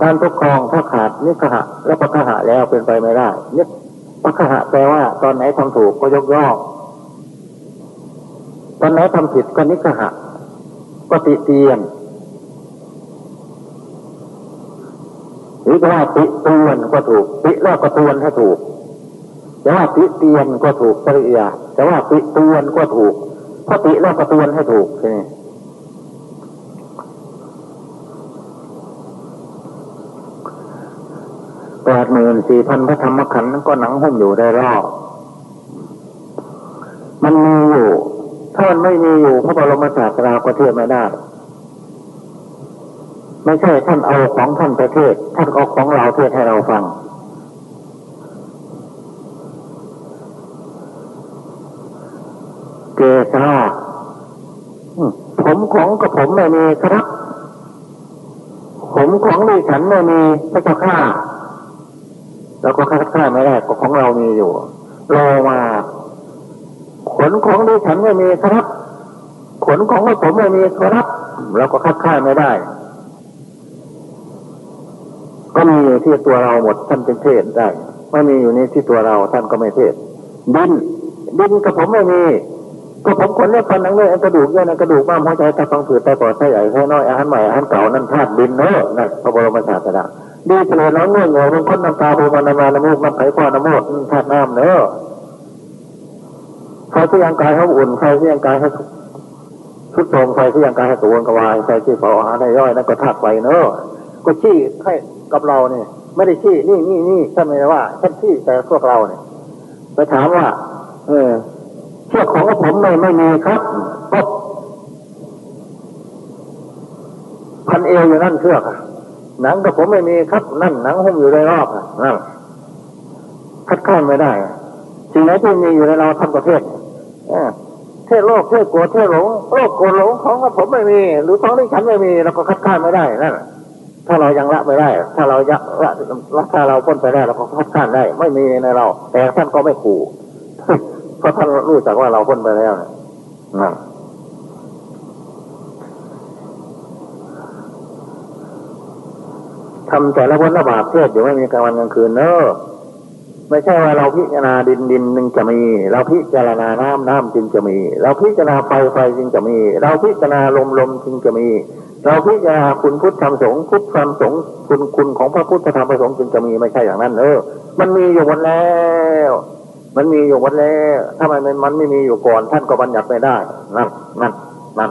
การปกครองถ้าขาดนิคหะและปกหะแล้วเป็นไปไม่ได้นิปกหะแปลว่า ตอนไหนทำถูกก็ยกย่องตอนไหนทำผิดก็นิคหะก็ติเตียนหรือว่าติเตือนก็ถูกติแล้วก็เตือนให้ถูกแต่ว่าติเตียนก็ถูกปริยาแต่ว่าติเตือนก็ถูกเพราะติแล้วก็เตือนให้ถูกใช่ไหม แปดหมื่นสี่พันพระธรรมขันธ์ก็หนังหุ้มอยู่ได้รอบมันมีอยู่ ถ้ามันไม่มีอยู่พระบรมศาสดาก็เทียบไม่ได้ ไม่ใช่ท่านเอาของท่านประเทศ ท่านเอาของเราเทศให้เราฟัง เกสาผมของกับผมไม่มีครับ ผมของดิฉันไม่มีพระเจ้าข้า แล้วก็คัดค้านไม่ได้ก็ของเรามีอยู่รอมา ขนของดิฉันไม่มีครับ ขนของผมไม่มีครับเราก็คัดค้านไม่ได้ ก็มีอยู่ที่ตัวเราหมดท่านเป็นเทศได้ไม่มีอยู่นี่ที่ตัวเราท่านก็ไม่เทศดินดินกับผมไม่มีก็ผมขนเลือดฟันนังเลือดกระดูกเยื่อในกระดูกม้ามหัวใจตาฟังผืดไตปอดไส้ใหญ่ไส้น้อยอาหารใหม่อาหารเก่านั่นธาตุดินเนอะนั่นพระบรมศาสดา ดีเฉลยน้องเงื่อนเงยมันค้นน้ำตาภูมันน้ำมาน้ำมูกน้ำไผ่ข้อน้ำมูดธาตุน้ำเนอะไฟที่ยังกายเขาอุ่นไฟที่ยังกายเขาชุดโทมไฟที่ยังกายเขาตัวกวายไฟที่เผาอาหารในย่อยนั่นก็ธาตุไฟเนอะก็ชี้ให้กับเราเนี่ยไม่ได้ชี้นี่นี่นี่ท่านไม่ได้ว่าท่านชี้แต่พวกเราเนี่ยไปถามว่า เออเชือกของผมไม่ไม่มีครับก็พันเอวอยู่นั่นเชือก หนังกับผมไม่มีครับ นั่นหนังหุ้มอยู่ในรอบนั่นคัดค้านไม่ได้สิ่งไหนที่มีอยู่ในเราทำประเทศเทศโลกเทศโกรธเทศหลงโลกโกรธหลงของกับผมไม่มี หรือของที่ฉันไม่มีเราก็คัดค้านไม่ได้นั่นถ้าเรายังละไม่ได้ ถ้าเรายะละถ้าเราพ้นไปได้เราก็คัดค้านได้ ไม่มีในเรา แต่ท่านก็ไม่ขู่เพราะท่านรู้จักว่าเราพ้นไปแล้วนั่น ทำแต่ละวันละบาปเทศอยู่ไม่มีกลางวันกลางคืนเนอะไม่ใช่ว่าเราพิจารณาดินดินหนึ่งจะมี เราพิจารณาน้ำน้ำจึงจะมี เราพิจารณาไฟไฟจึงจะมี เราพิจารณาลมลมจึงจะมี เราพิจารณาคุณพุทธธรรมสงฆ์พุทธธรรมสงฆ์คุณคุณของพระพุทธธรรมประสงฆ์จึงจะมีไม่ใช่อย่างนั้นเออ มันมีอยู่หมดแล้ว มันมีอยู่หมดแล้วถ้ามันมันไม่มีอยู่ก่อน ท่านก็บัญญัติไม่ได้นั่นนั่นนั่น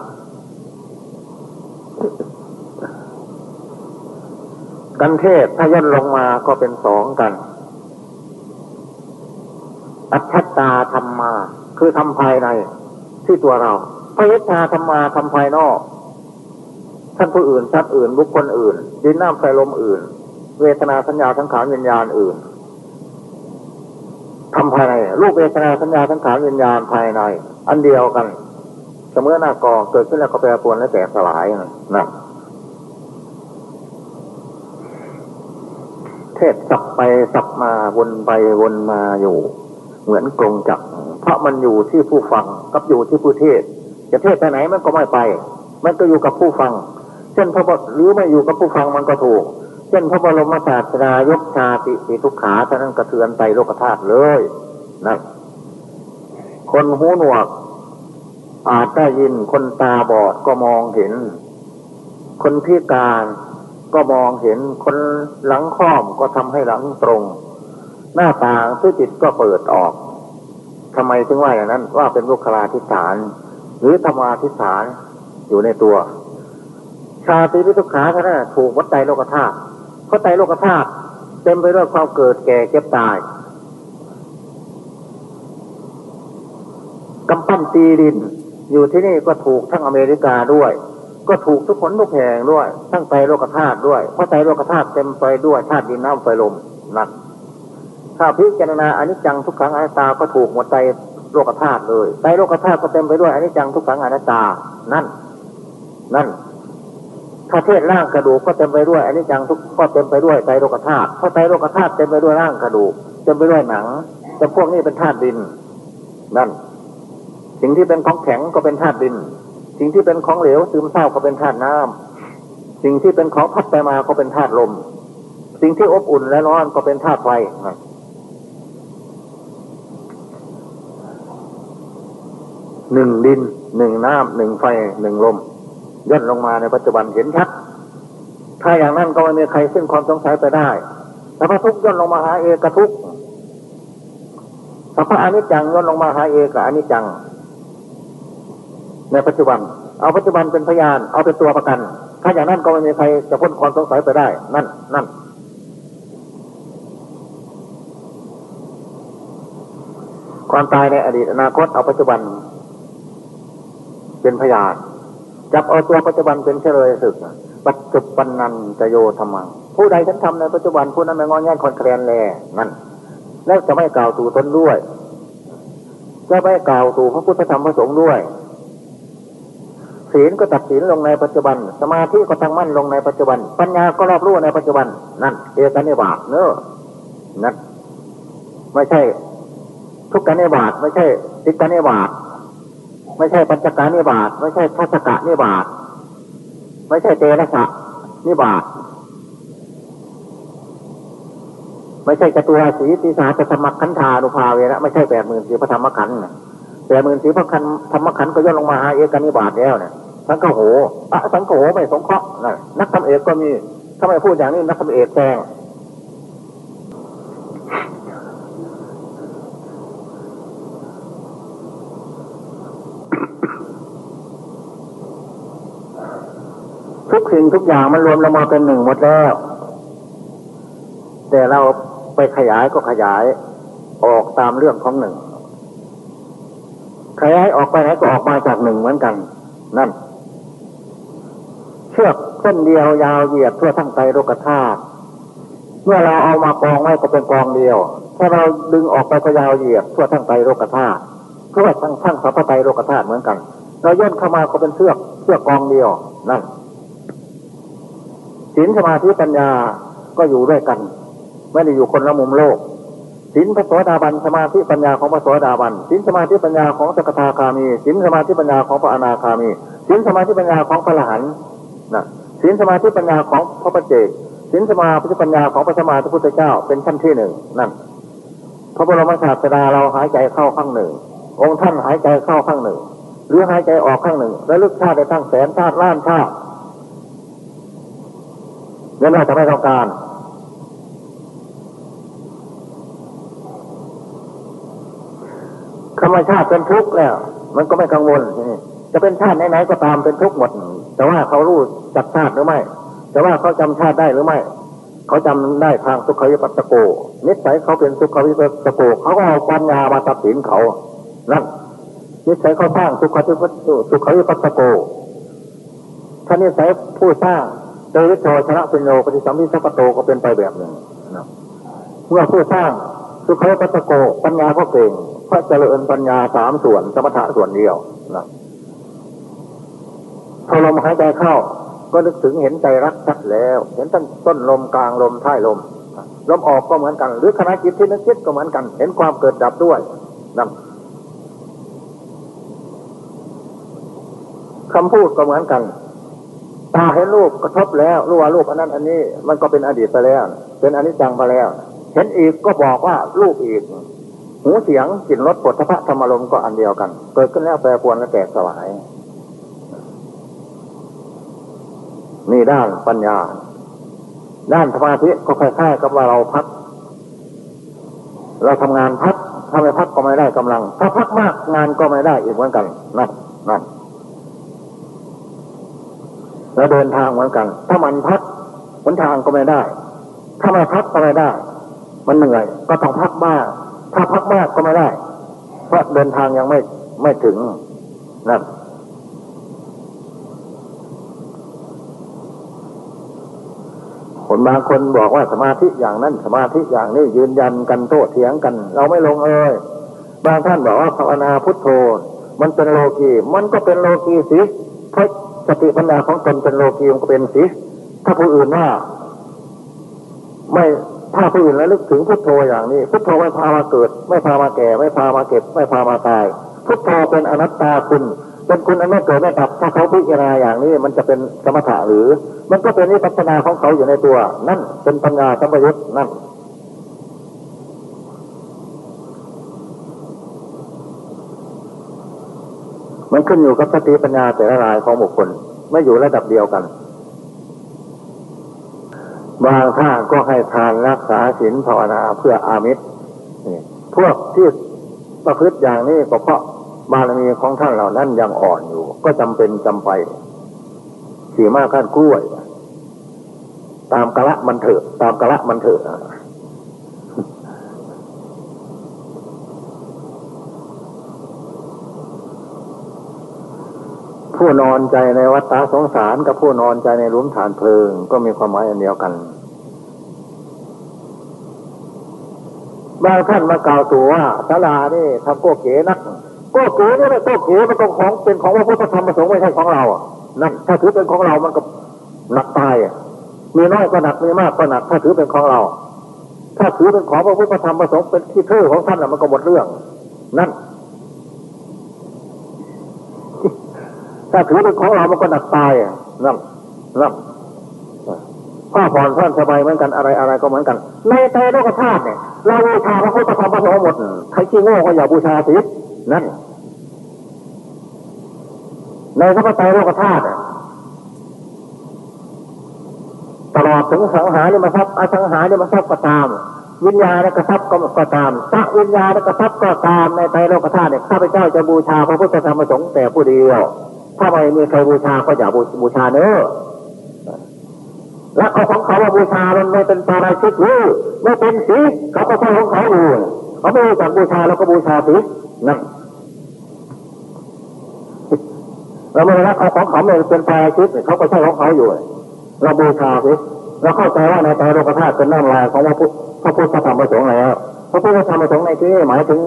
กันเทศถ้าย่นลงมาก็เป็นสองกัน อัจฉตาธรรมา คือทำภายใน ที่ตัวเราพยิทธาธรรมาทำภายนอก ท่านผู้อื่นทัตอื่น บุคคลอื่น ดินน้ำไฟลมอื่น เวทนาสัญญาสังขารวิญญาณอื่นทำภายในรูปเวทนาสัญญาสังขารวิญญาณภายใน อันเดียวกันเสมอหน้ากองเกิดขึ้นแล้วก็แปรปรวนและแตกสลายนะ เทศสับไปสับมาวนไปวนมาอยู่ เหมือนกรงจักเพราะมันอยู่ที่ผู้ฟังกับอยู่ที่ผู้เทศ จะเทศไปไหนมันก็ไม่ไป มันก็อยู่กับผู้ฟัง เช่นพระหรือไม่อยู่กับผู้ฟังมันก็ถูก เช่นพระบรมศาสดายกชาติสิทุกขาท่านั้นกระเทือนไปโลกธาตุเลยนะคนหูหนวก อาจได้ยินคนตาบอดก็มองเห็น คนพิการ ก็มองเห็นคนหลังค้อมก็ทำให้หลังตรง หน้าต่างที่ติดก็เปิดออกทำไมถึงว่าอย่างนั้น ว่าเป็นลูกคลาธิฐาน หรือธรรมาธิฐานอยู่ในตัว ชาติวิทุกขาท่านถูกวัดใจโลกธาตุพราะใจโลกธาตุเต็มไปด้วยความเกิดแก่เก็บตายกำปั้นตีดิน อยู่ที่นี่ก็ถูกทั้งอเมริกาด้วย ก็ถูกทุกคนทุกแห่งด้วย ทั้งใจโลกธาตุด้วย เพราะใจโลกธาตุเต็มไปด้วยธาตุดินน้ำไฟลมนั่นถ้าพิจารณาอนิจจังทุกขังอนัตตาก็ถูกหมดใจโลกธาตุเลยใจโลกธาตุก็เต็มไปด้วยอนิจจังทุกขังอนัตตา นั่น นั่น ถ้าเทศร่างกระดูกก็เต็มไปด้วยอนนี้จังทุกก็เต็มไปด้วยไตโลกธาตุเพราะไตโลกธาตุเต็มไปด้วยร่างกระดูกเต็มไปด้วยหนังแต่พวกนี้เป็นธาตุดิน นั่น สิ่งที่เป็นของแข็งก็เป็นธาตุดิน สิ่งที่เป็นของเหลวซึมเศร้าก็เป็นธาตุน้ำสิ่งที่เป็นของพัดไปมาก็เป็นธาตุลม สิ่งที่อบอุ่นและร้อนก็เป็นธาตุไฟหนึ่งดินหนึ่งน้ำหนึ่งไฟหนึ่งลมย่นลงมาในปัจจุบันเห็นชัด ถ้าอย่างนั้นก็ไม่มีใครสิ้นความสงสัยไปได้แต่พระทุกย่นลงมาหาเอกทุกสัพพะอนิจจังย่นลงมาหาเอกอนิจจัง ในปัจจุบัน เอาปัจจุบันเป็นพยาน เอาเป็นตัวประกัน ถ้าอย่างนั้นก็ไม่มีใครจะพ้นความสงสัยไปได้ นั่น นั่น ความตายในอดีตอนาคตเอาปัจจุบัน เป็นพยานจับเอาตัวปัจจุบันเป็นเฉลยศึก ปัจจุบันนันจะโยธรรมัง ผู้ใดฉันทำในปัจจุบันผู้นั้นไม่งอแง่คนแคลนแลนั่น แล้วจะไม่กล่าวตู่ตนด้วย จะไม่กล่าวตู่พระพุทธธรรมพระสงฆ์ด้วย ศีลก็ตัดศีลลงในปัจจุบัน สมาธิก็ตั้งมั่นลงในปัจจุบัน ปัญญาก็รอบรู้ในปัจจุบัน นั่นเอกนิบาตเนอะนั่นไม่ใช่ ทุกการนิบาตไม่ใช่ติการนิบาตไม่ใช่ปัญจการนิบาตไม่ใช่ทัศกะนิบาตไม่ใช่เตระสะนิบาตไม่ใช่จตุราสีติสาจะธรรมขันธานุภาเวนะไม่ใช่แปดหมื่นสี่พระธรรมขันธ์ แปดหมื่นสี่พระคันธรรมขันก็ย่นลงมาหาเอกนิบาตแล้วเนี่ยสังฆโหอะสังฆโหไม่สงเคราะห์นะนักธรรมเอกก็มีถ้าไม่พูดอย่างนี้นักธรรมเอกแซงทุกสิ่งทุกอย่างมันรวมลงมาเป็นหนึ่งหมดแล้ว แต่เราไปขยายก็ขยายออกตามเรื่องของหนึ่ง ขยายออกไปไหนก็ออกมาจากหนึ่งเหมือนกัน นั่น เชือกเส้นเดียวยาวเหยียดทั่วทั้งไตโลกธาตุเมื่อเราเอามากองไว้ก็เป็นกองเดียว ถ้าเราดึงออกไปก็ยาวเหยียดทั่วทั้งไตโลกธาตุทั่วทั้งทั้งสัพพไตโลกธาตุเหมือนกัน เราย่นเข้ามาก็เป็นเชือกเชือกกองเดียว นั่นศีลสมาธิปัญญาก็อยู่ด้วยกัน ไม่ได้อยู่คนละมุมโลก ศีลพระโสดาบันสมาธิปัญญาของพระโสดาบันศีลสมาธิปัญญาของสกทาคามีศีลสมาธิปัญญาของพระอนาคามีศีลสมาธิปัญญาของพระอรหันนะศีลสมาธิปัญญาของพระปเจกศีลสมาธิปัญญาของพระสมมาพระพุทธเจ้าเป็นขั้นที่หนึ่งนั่นพระบรมศาสดาเราหายใจเข้าข้างหนึ่ง องค์ท่านหายใจเข้าข้างหนึ่ง หรือหายใจออกข้างหนึ่ง แล้วลึกชาติได้ตั้งแสนชาติล้านชาตินั่นเราจะไม่ต้องการ ธรรมชาติเป็นทุกข์แล้ว มันก็ไม่กังวลจะเป็นชาติไหนๆก็ตามเป็นทุกข์หมด แต่ว่าเขารู้จักชาติหรือไม่ แต่ว่าเขาจำชาติได้หรือไม่ เขาจำได้ทางสุขวิปัสสโก นิสัยเขาเป็นสุขวิปัสสโก เขาก็เอาปัญญามาตัดสินเขา นั่นนิสัยเขาสร้างสุขวิปัสสุขวิปัสสโกถ้านิสัยผู้สร้างโดยวิโชชนะเป็นโยปฏิสัมพิสัพโตก็เป็นไปแบบหนึ่งเมื่อผู้สร้าง สุขวิปัสโกปัญญาก็เก่งพระเจริญปัญญาสามส่วน สมถะส่วนเดียวนะพอลมหายใจเข้า ก็นึกถึงเห็นใจรักชัดแล้ว เห็นต้นต้นลมกลางลมท้ายลมลมออกก็เหมือนกัน หรือขณะจิตที่นึกคิดก็เหมือนกัน เห็นความเกิดดับด้วยนั่นคำพูดก็เหมือนกันตาเห็นรูปกระทบแล้วรู้ว่ารูปอันนั้นอันนี้ มันก็เป็นอดีตไปแล้ว เป็นอนิจจังไปแล้ว เห็นอีกก็บอกว่ารูปอีก หูเสียงกลิ่นรสปฐพะธรรมลมก็อันเดียวกัน เกิดขึ้นแล้วแปรปรวนและแตกสลาย นี่ด้านปัญญา ด้านสมาธิก็คล้ายๆกับว่าเราพัก เราทำงานพักถ้าไม่พักก็ไม่ได้กำลัง ถ้าพักมากงานก็ไม่ได้อีกเหมือนกันนั่นนั่นแล้วเดินทางเหมือนกัน ถ้ามันพักหนทางก็ไม่ได้ ถ้าไม่พักก็ไม่ได้ มันเหนื่อย ก็ต้องพักบ้างถ้าพักมากก็ไม่ได้ เพราะเดินทางยังไม่ไม่ถึงนั่นคนบางคนบอกว่าสมาธิอย่างนั้น สมาธิอย่างนี้ยืนยันกันโต้เถียงกัน เราไม่ลงเอยบางท่านบอกว่าภาวนาพุทโธ มันเป็นโลกีมันก็เป็นโลกีสิเพราะสติปัญญาของตนเป็นโลกีมันก็เป็นสิถ้าผู้อื่นว่า ไม่ ถ้าผู้อื่นระลึกถึงพุทโธอย่างนี้ พุทโธไม่พามาเกิด ไม่พามาแก่ ไม่พามาเก็บ ไม่พามาตาย พุทโธเป็นอนัตตาคุณเป็นคุณอันไม่เกิดไม่ดับถ้าเขาพิจารณาอย่างนี้ มันจะเป็นสมถะหรือ มันก็เป็นนิพพานาของเขาอยู่ในตัว นั่นเป็นปัญญาสัมปยุตนั่นมันขึ้นอยู่กับสติปัญญาแต่ละรายของบุคคลไม่อยู่ระดับเดียวกัน บางท่านก็ให้ทานรักษาศีลภาวนาเพื่ออามิตรพวกที่ประพฤติอย่างนี้ก็เพราะบารมีของท่านเหล่านั้นยังอ่อนอยู่ ก็จำเป็นจำไปสีมากขั้นกล้วย ตามกะละมันเถอะ ตามกะละมันเถอะ ผู้นอนใจในวัฏฏะสงสารกับผู้นอนใจในหลุมฐานเพลิง ก็มีความหมายอันเดียวกันบางท่านมากล่าวตัวว่าสาลานี่ทำโกเก๋นักโก็เก๋นี่แหละก็เก๋มันต้องของเป็นของพระพุทธธรรมประสงค์ไม่ใช่ของเราอะนั่นถ้าถือเป็นของเรามันก็หนักตายอะมีน้อยก็หนักมีมากก็หนัก ถ้าถือเป็นของเรา ถ้าถือเป็นของพระพุทธธรรมประสงค์เป็นที่เท่ของท่านอะมันก็หมดเรื่อง นั่น ถ้าถือเป็นของเรามันก็หนักตายอะนั่นนั่นผ้าผ่อนท่อนสบายเหมือนกันอะไรอะไรก็เหมือนกัน ในใจโลกธาตุเนี่ยเราบูชาพระพุทธธรรมพระสงฆ์หมดใครขี้โง่ก็อย่าบูชาสินั่นในพระไตรโลกธาตุตลอดถึงสังหารนี่มาทับอสังหารนี่มาทับก็ตาม วิญญาณกระทับก็ตามตะวิญญาณกระทับก็ตามในไตรโลกธาตุเนี่ยข้าพเจ้าจะบูชาพระพุทธธรรมประสงค์แต่ผู้เดียว ถ้าไม่มีใครบูชาก็อย่าบูชาเนอะแล้วเอาของเขามาบูชามันไม่เป็นปาราชิกหรือไม่เป็นสีเขาก็ใช้ของเขาอยู่เขาไม่รู้จักบูชาเราก็บูชาสินั่นเราไม่รักเอาของเขาไม่เป็นปาราชิกเขาก็ใช้ของเขาอยู่ เราบูชาสิเราเข้าใจว่าในใจโลกธาตุเป็นน้ำลายของพระพุทธพระพุทธธรรมประสงค์แล้วพระพุทธธรรมประสงค์ในที่หมายถึง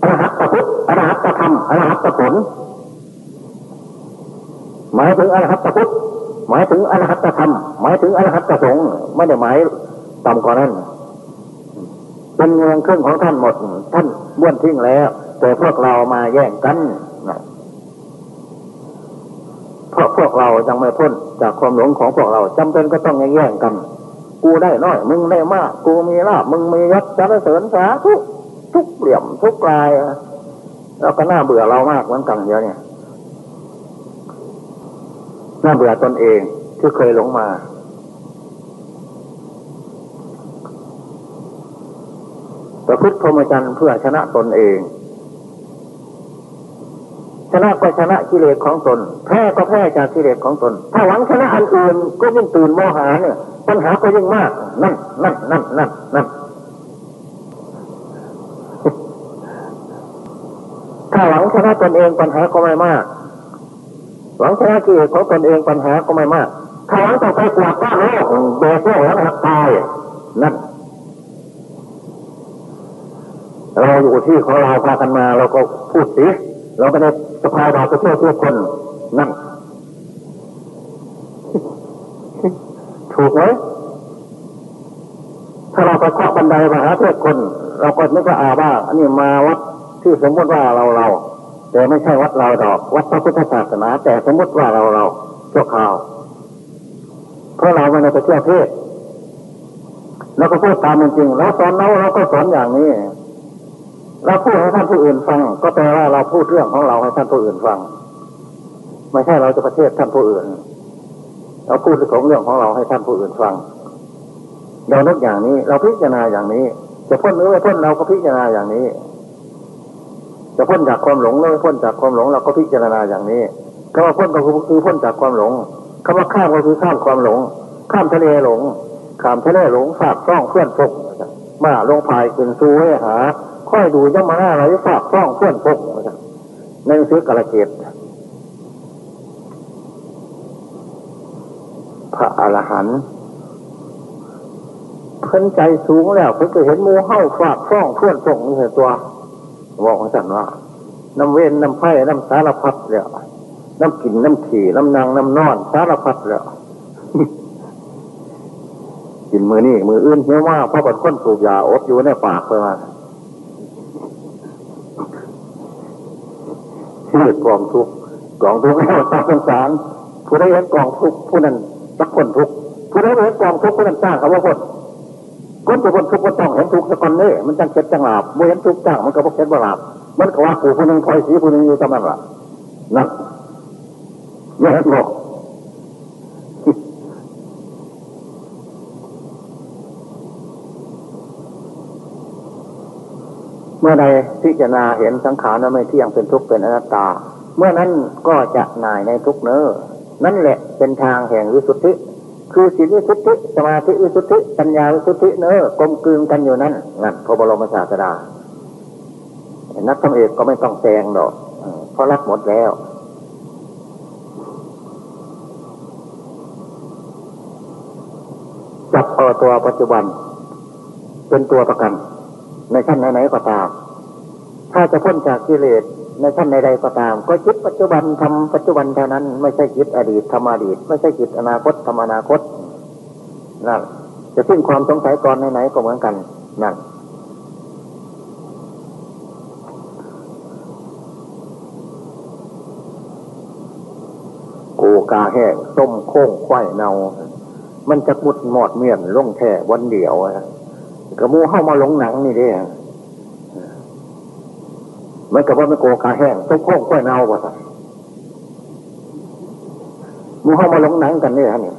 อรหัตตพุทธอรหัตตธรรมอรหัตตผล หมายถึงอรหัตตพุทธหมายถึงอรหัตธรรมหมายถึงอรหัตสงฆ์ไม่ได้หมายต่ำกว่านั้นเป็นเงินเครื่องของท่านหมด ท่านบ้วนทิ้งแล้ว แต่พวกเรามาแย่งกันเพราะพวกเรายังไม่พ้นจากความหลงของพวกเราจำเป็นก็ต้องแย่งกัน กูได้น้อย มึงได้มาก กูมีลาบมึงมียศจะเสริญสาทุกทุกเหลี่ยมทุกลายเราก็น่าเบื่อเรามากเหมือนกันเดียวเนี่ย น่าเบื่อตนเองที่เคยหลงมา ประพฤติพรหมจรรย์เพื่อชนะตนเอง ชนะก็ชนะกิเลสของตน แพ้ก็แพ้จากกิเลสของตน ถ้าหวังชนะอันอื่นก็ยิ่งตื่นโมหะเนี่ยปัญหาก็ยิ่งมาก นั่น นั่น นั่น นั่น นั่น ถ้าหวังชนะตนเองปัญหาก็ไม่มาก หวังชนะกิเลสของตนเองปัญหาก็ไม่มากถ้าหวังต่อไปกวาดบ้านโลกแบกโลกแล้วหักตายนั่นเราอยู่ที่ของเราพากันมา เราก็พูดสิเราก็ได้สะพายบาตรเพื่อทุกคนนั่นถูกไหมถ้าเราไปเคาะบันไดมาหาเพื่อคน เราก็นึกว่าอาบ้าอันนี้มาวัดที่สมมติว่าเราเรา แต่ไม่ใช่วัดเราดอก วัดพระพุทธศาสนา แต่สมมติว่าเราเราชั่วคราวเพราะเราไม่ได้ไปเที่ยวเทศแล้วก็พูดตามจริง แล้วสอนเราเราก็สอนอย่างนี้ เราพูดให้ท่านผู้อื่นฟัง ก็แปลว่าเราพูดเรื่องของเราให้ท่านผู้อื่นฟัง ไม่ใช่เราจะประเทศท่านผู้อื่น เราพูดเรื่องของเรื่องของเราให้ท่านผู้อื่นฟัง เรานึกอย่างนี้ เราพิจารณาอย่างนี้ จะพ้นหรือไม่พ้นเราก็พิจารณาอย่างนี้ จะพ้นจากความหลงแล้วพ้นจากความหลงเราก็พิจารณาอย่างนี้คำว่าพ้นก็คือพ้นจากความหลงคำว่าข้ามก็คือข้ามความหลง ข้ามทะเลหลง ข้ามทะเลหลงฝากซ่องเพื่อนพกมาลงพายขึ้นซูให้หา ค่อยดูย่ำมาหน้าอะไรฝากซ่องเพื่อนพกในซื้อกระเกตพระอรหันต์เพิ่นใจสูงแล้วเพิ่นก็เห็นมูเห่าฝากซ่องเพื่อนพกนี่เหตัว บอกของสันว่าน้ำเว้นน้ำไผ่น้ำสารพัดเลยน้ำกินน้ำขี่น้ำนางน้ำนอน สารพัดเลยกินมือนี่มืออื่นเยอะมาเพราะบัดค้นสูบยาอบอยู่ในปากไปมาชื่อกองทุกกองทุกแล้วตาสงสารผู้ใดเห็นกองทุกผู้นั้นสักคนทุกผู้ใดเห็นกองทุกผู้นั้นสร้างคำว่าคน คนทุกคนทุกคนต้องเห็นทุกข์สักคนนี่มันจังเก็ดจังหลาบเมื่อเห็นทุกข์จังมันก็พกเก็ดบลาบมันก็ว่ากูคนหนึ่งคอยสีคนหนึ่งอยู่ตำนั้นละนั่นไม่เห็นหรอกเมื่อใดพิจารณาเห็นสังขารนั้นไม่เที่ยงเป็นทุกข์เป็นอนัตตา เมื่อนั้นก็จะนายในทุกเนอนั่นแหละเป็นทางแห่งวิสุทธิ คือศีลวิสุทธิสมาธิวิสุทธิปัญญาวิสุทธิเนอกลมกลืนกันอยู่นั่นนั่นพระบรมศาสดานักธรรมเอกก็ไม่ต้องแซงดอกเพราะรับหมดแล้ว จับเอาตัวปัจจุบัน เป็นตัวประกัน ในขั้นไหนๆก็ตาม ถ้าจะพ้นจากกิเลส ในท่านใดๆก็ตาม ก็คิดปัจจุบันทำปัจจุบันเท่านั้น ไม่ใช่คิดอดีตทำอดีต ไม่ใช่คิดอนาคตทำอนาคตนั่นจะสิ้นความสงสัยตอนไหนๆก็เหมือนกันนั่นกูกาแห้งต้มโค้งควายเนามันจะมุดหมอดเมียนล่งแท่วันเดียวกระมูเข้ามาหลงหนังนี่เด้ มันกับว่าไม่โกกาแห้งต้มโค้งควายเนาว่ะสัมูเข้ามาหลงหนังกันนี่ฮะนี่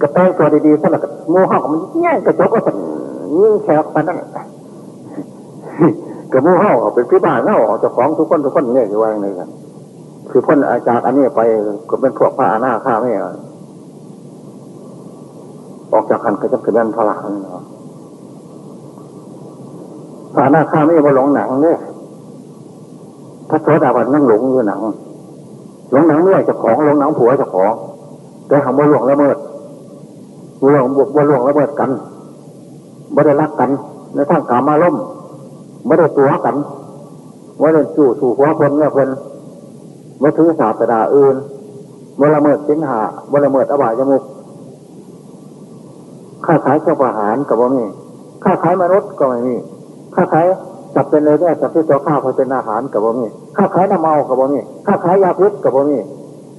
กระแตงตัวดีๆสำหรับมูเข้ามันแย่งกระจกก็สั่นยิ่งแคบไปนั่นกับมูเข้าเป็นพี่บ้านเข้าเจ้าของทุกคนทุกคนเนี่ยอยู่ว่าอย่างไรกันคือพ้นอาจารย์อันนี้ไปก็เป็นพวกพระอาณาข้าไม่ออกจากคันก็จะเป็นพลังเนาะพระอาณาข้าไม่มาหลงหนังเนี่ย พระโสดาบันนั่งหลงอยู่หนังหลงหนังเมื่อจะของหลงหนังผัวจะของแต่ทำว่าหลวงละเมิดหลวงบวกว่าหลวงละเมิดกันไม่ได้รักกันในทางกามาล่มไม่ได้ตัวกันว่าเล่นจู่สู่หัวคนเนี่ยคนว่าถือศาสดาอื่นว่าละเมิดสินหาว่าละเมิดอบายมุกค่าขายข้าวอาหารกับว่ามีค่าขายมนุษย์ก็ไม่มีค่าขาย จับเป็นเลยได้จับที่ตัวข้าวพอเป็นอาหารกับว่ามีค่าขายน้ำเมากับว่ามีค่าขายยาพิษกับว่ามี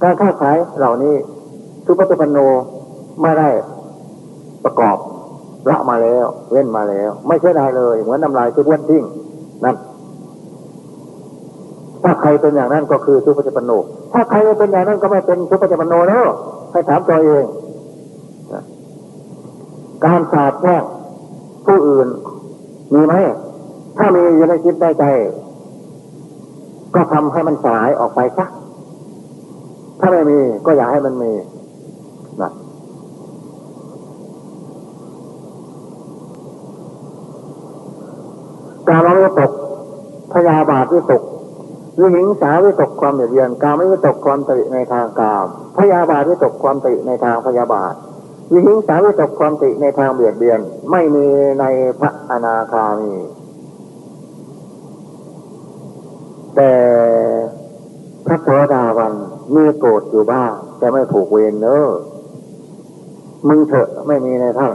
การค้าขายเหล่านี้ทุกปัจจุบันโนไม่ได้ประกอบละมาแล้วเว้นมาแล้ว ไม่ใช่ได้เลย เหมือนน้ำลายทุกวันทิ้งนั่นถ้าใครเป็นอย่างนั้นก็คือสุปฏิปันโน ถ้าใครเป็นอย่างนั้นก็ไม่เป็นสุปฏิปันโนแล้วให้ถามตัวเองการสาดแช่งผู้อื่นมีไหม ถ้ามีอยู่ในคิดได้ใจ ก็ทำให้มันสลายออกไปซะถ้าไม่มีก็อย่าให้มันมีนะการเราไม่ตกพยาบาทที่ตกวิหิงสาวิตกความเบียดเบียน กามไม่วิตกความติในทางกาม พยาบาทวิตกความติในทางพยาบาทวิหิงสาวิตกความติในทางเบียดเบียน ไม่มีในพระอนาคามี แต่พระโสดาวันมีโกรธอยู่บ้างแต่ไม่ผูกเวรเนอมึงเถอะไม่มีในท่าน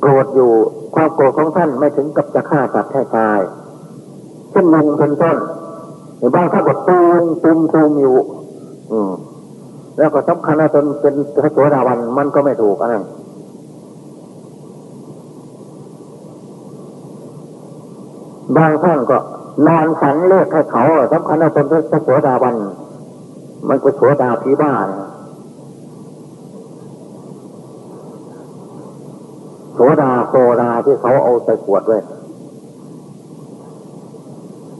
โกรธอยู่ความโกรธของท่านไม่ถึงกับจะฆ่าสัตว์ให้ตายเช่นลุงเป็นต้นหรือบางท่านก็ตูมตูมตูมอยู่ อืม แล้วก็สำคัญนะจนเป็นพระโสดาวันมันก็ไม่ถูกอันนั้น บางท่านก็นอนฝันเลือกให้เขาสำคัญนะจนเป็นพระโสดาวัน มันก็โสดาผีบ้านโสดาโซดาที่เขาเอาใส่ขวดไว้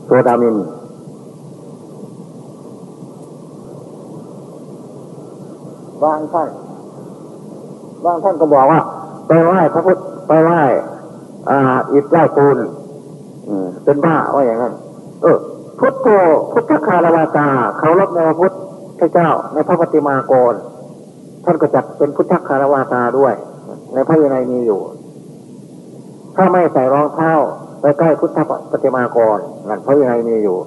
โซดามินบางท่านบางท่านก็บอกว่า ไปไหว้พระพุทธไปไหว้อ่าอิฐไร่ปูน เป็นบ้าว่าอย่างนั้น เออ พุทโธพุทธคารวาตา เขารับในวพุทธเจ้า ในพระปฏิมากรท่านก็จัดเป็นพุทธคารวาตาด้วย ในพระวินัยมีอยู่ ถ้าไม่ใส่รองเท้าไปใกล้พุทธปฏิมากรนั่นพระวินัยมีอยู่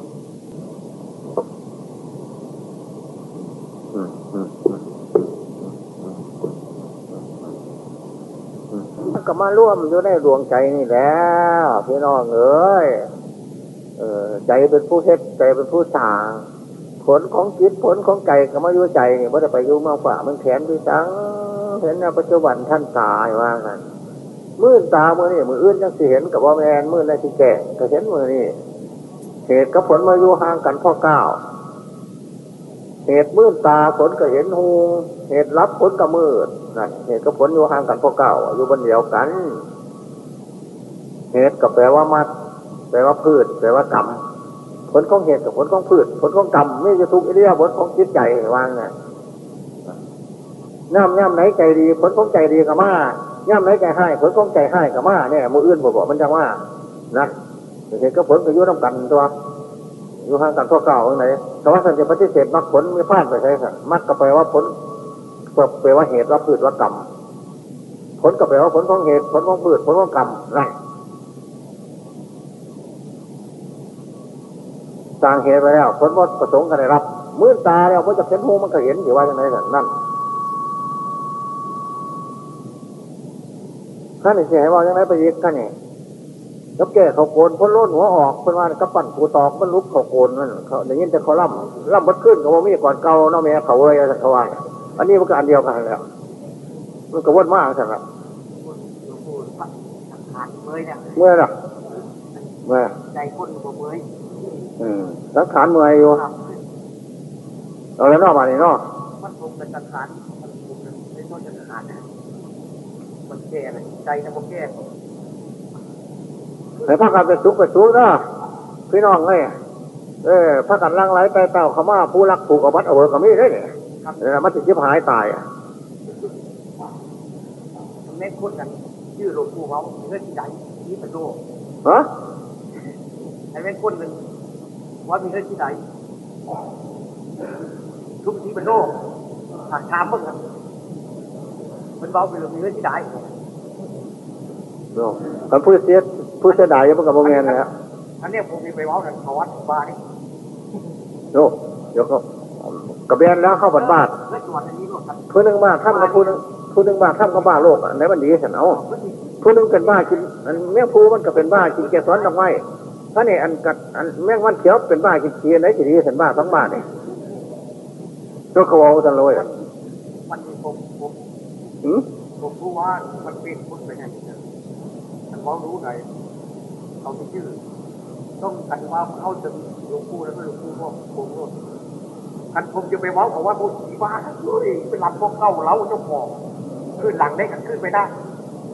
ก็มาร่วมอยู่ในดวงใจนี่แล้วพี่น้องเอ้ยเออใจเป็นผู้เฮ็ดใจเป็นผู้สาง ผลของจิตผลของใจก็มาอยู่ใจนี่ว่าจะไปอยู่มากกว่ามันแขนพี่สังเห็นในปัจจุบันท่านตายว่ากันมื่นตาเมื่อนี่มืออื่นยังสิเห็นกับว่าแมนมื่นในที่แก่ก็เห็นมือนี่เหตุกับผลมาอยู่ห่างกันพ่อเก้า เหตุมื่นตาผลก็เห็นหู เหตุรับผลก็มืดนั่นเหตุกับผลอยู่ห่างกันพอเก้าอยู่บนเดียวกัน เหตุก็แปลว่ามัดแปลว่าพืช แปลว่ากรรมผลของเหตุกับผลของพืช ผลของกรรมไม่จะทุกอิเดียผลของจิตใจวางไงน้ำน้ำไหนใจดี ผลของใจดีก็มาย่ำไหนใจให้ผลของใจให้กับมาเนี่ยมืออื่นบอกมันจังว่านะเห็นก็ผลก็ยุ่งกันตัว อยู่ห่างกันทั่วเก่าไหนคำว่าสันจะปฏิเสธมรรคผลไม่พลาดไปใช่ค่ะมรรคก็แปลว่าผลก็แปลว่าเหตุว่าพืชว่ากรรมผลก็แปลว่าผลของเหตุผลของพืชผลของกรรมนั่นสร้างเหตุไปแล้วผลว่าประสงค์กันได้รับมื่นตาแล้วก็จะเห็นหูมันก็เห็นอยู่ว่าอย่างไรนั่นท่านเสียหายว่าอย่างไรไปยึดท่านเนี่ย ล้วแก่เขาโกนพ้นล้นหัวออกเพิ่นว่ากับปั่นกูตอกมันลุกเขาโกนมันเขาได้ยินแต่เขาล่ำล่ำมันขึ้นเขาบอกมีก่อนเก่าเนาะแม่เขาเอ้ยเขาว่าอันนี้มันก็อันเดียวกันแล้ว มันก็วนมากสั่นละหลวงปู่สังขารเมยเนี่ยเมื่อน่ะเมื่อใจคนบ่เมยอืมสังขารเมื่อยอยู่ครับเอาแล้วเนอกมานี่เนาะมันคงเป็นสังขารมันคงเป็นเป็นต้นสังขารนะมันแก่เลยใจนะบ่แก่ ให้พากันไปสุกไปสุกนะพี่น้องเอ้ยเออพากันลังไหลไปเต่าเขามาผู้รักผูกกับวัดเอาเวอร์กับมีได้เนี่ยครับเออมันติดชิบหายตายอะมันแม่นคนกันชื่อหลวงปู่เขาเงื่อนที่ใดที่เป็นโลกฮะไอ้แม่นคนหนึ่งว่ามีเงื่อนที่ใดทุกที่เป็นโลกหากถามมึงอะมันเบาไปหรือมีเงื่อนที่ใดโน่กันผู้เสีย ผู้เสียดายอยังมันกับโมเมนเลยฮะอันเนี้ยผมมีไปเว้ากันเขาวัดบ้านนี่โน่เดี๋ยวก็กระเบนแล้วเข้าบัดบาดเงื่อนจังหวัดอันนี้โลกครับผู้หนึ่งมาท่านกับผู้หนึ่งผู้หนึ่งมาท่านกับบ้าโลกอันไหนมันดีสันเอาผู้หนึ่งเป็นบ้ากินอันแม่งผู้มันก็เป็นบ้ากินแกสอนดอกไม้ถ้านี่อันกัดอันแม่งวันเขียวเป็นบ้ากินเคียนไหนจะดีสันบ้าสองบ้าเนี่ยตัวเขาเอาสันเลยมันมีผมผมหืมผมรู้ว่ามันเป็นคนไปไหนเนี่ยแต่เขารู้ไหน เขาไม่ชื่อ ต้องกันว่าเขาจะหลวงปู่แล้วก็หลวงปู่ก็ผมก็กันผมจะไปเว้าเขาว่าพวกผีบ้าเฮ้ยเป็นลำพวกเก่าเล้าเจ้าของขึ้นหลังได้กันขึ้นไปได้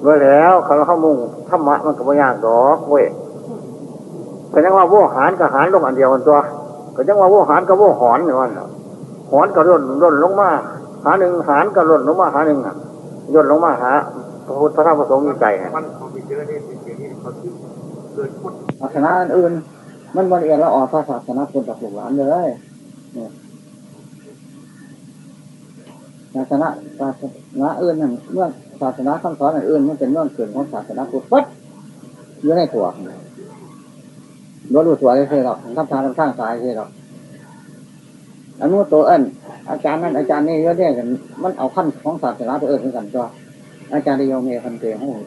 เมื่อแล้วเขาเข้ามุ่งธรรมะมันก็ไม่ยากดอกเว้ยแต่ยังว่าโวหารกับหารลงอันเดียวกันตัวก็ยังว่าโวหารกับโวหอนเนี่ยวันน่ะหอนก็ร่นร่นลงมา หาหนึ่งหารก็ร่นลงมาหาหนึ่งอะย่นลงมาหาพระพุทธพระธรรมพระสงฆ์มีใจน่ะมันเขาไปเจอเนี่ย ศาสนาอื่น มันบริเวณละออกศาสนาคนกับลูกหลานเลยเนี่ยศาสนาศาสนาอื่นนั่นเมื่อศาสนาคำสอนอื่นมันเป็นเรื่องเกิดของศาสนาพุทธปั๊บอยู่ในถั่วรถดูถั่วเลยหรอกทำทางทำข้างสายเลยหรอกอันนู้นตัวเอิญอาจารย์นั้นอาจารย์นี่เยอะแยะกันมันเอาขั้นของศาสนาตัวเอิญเหมือนกันตัวอาจารย์เดียวเมย์คันเตงโอ้โห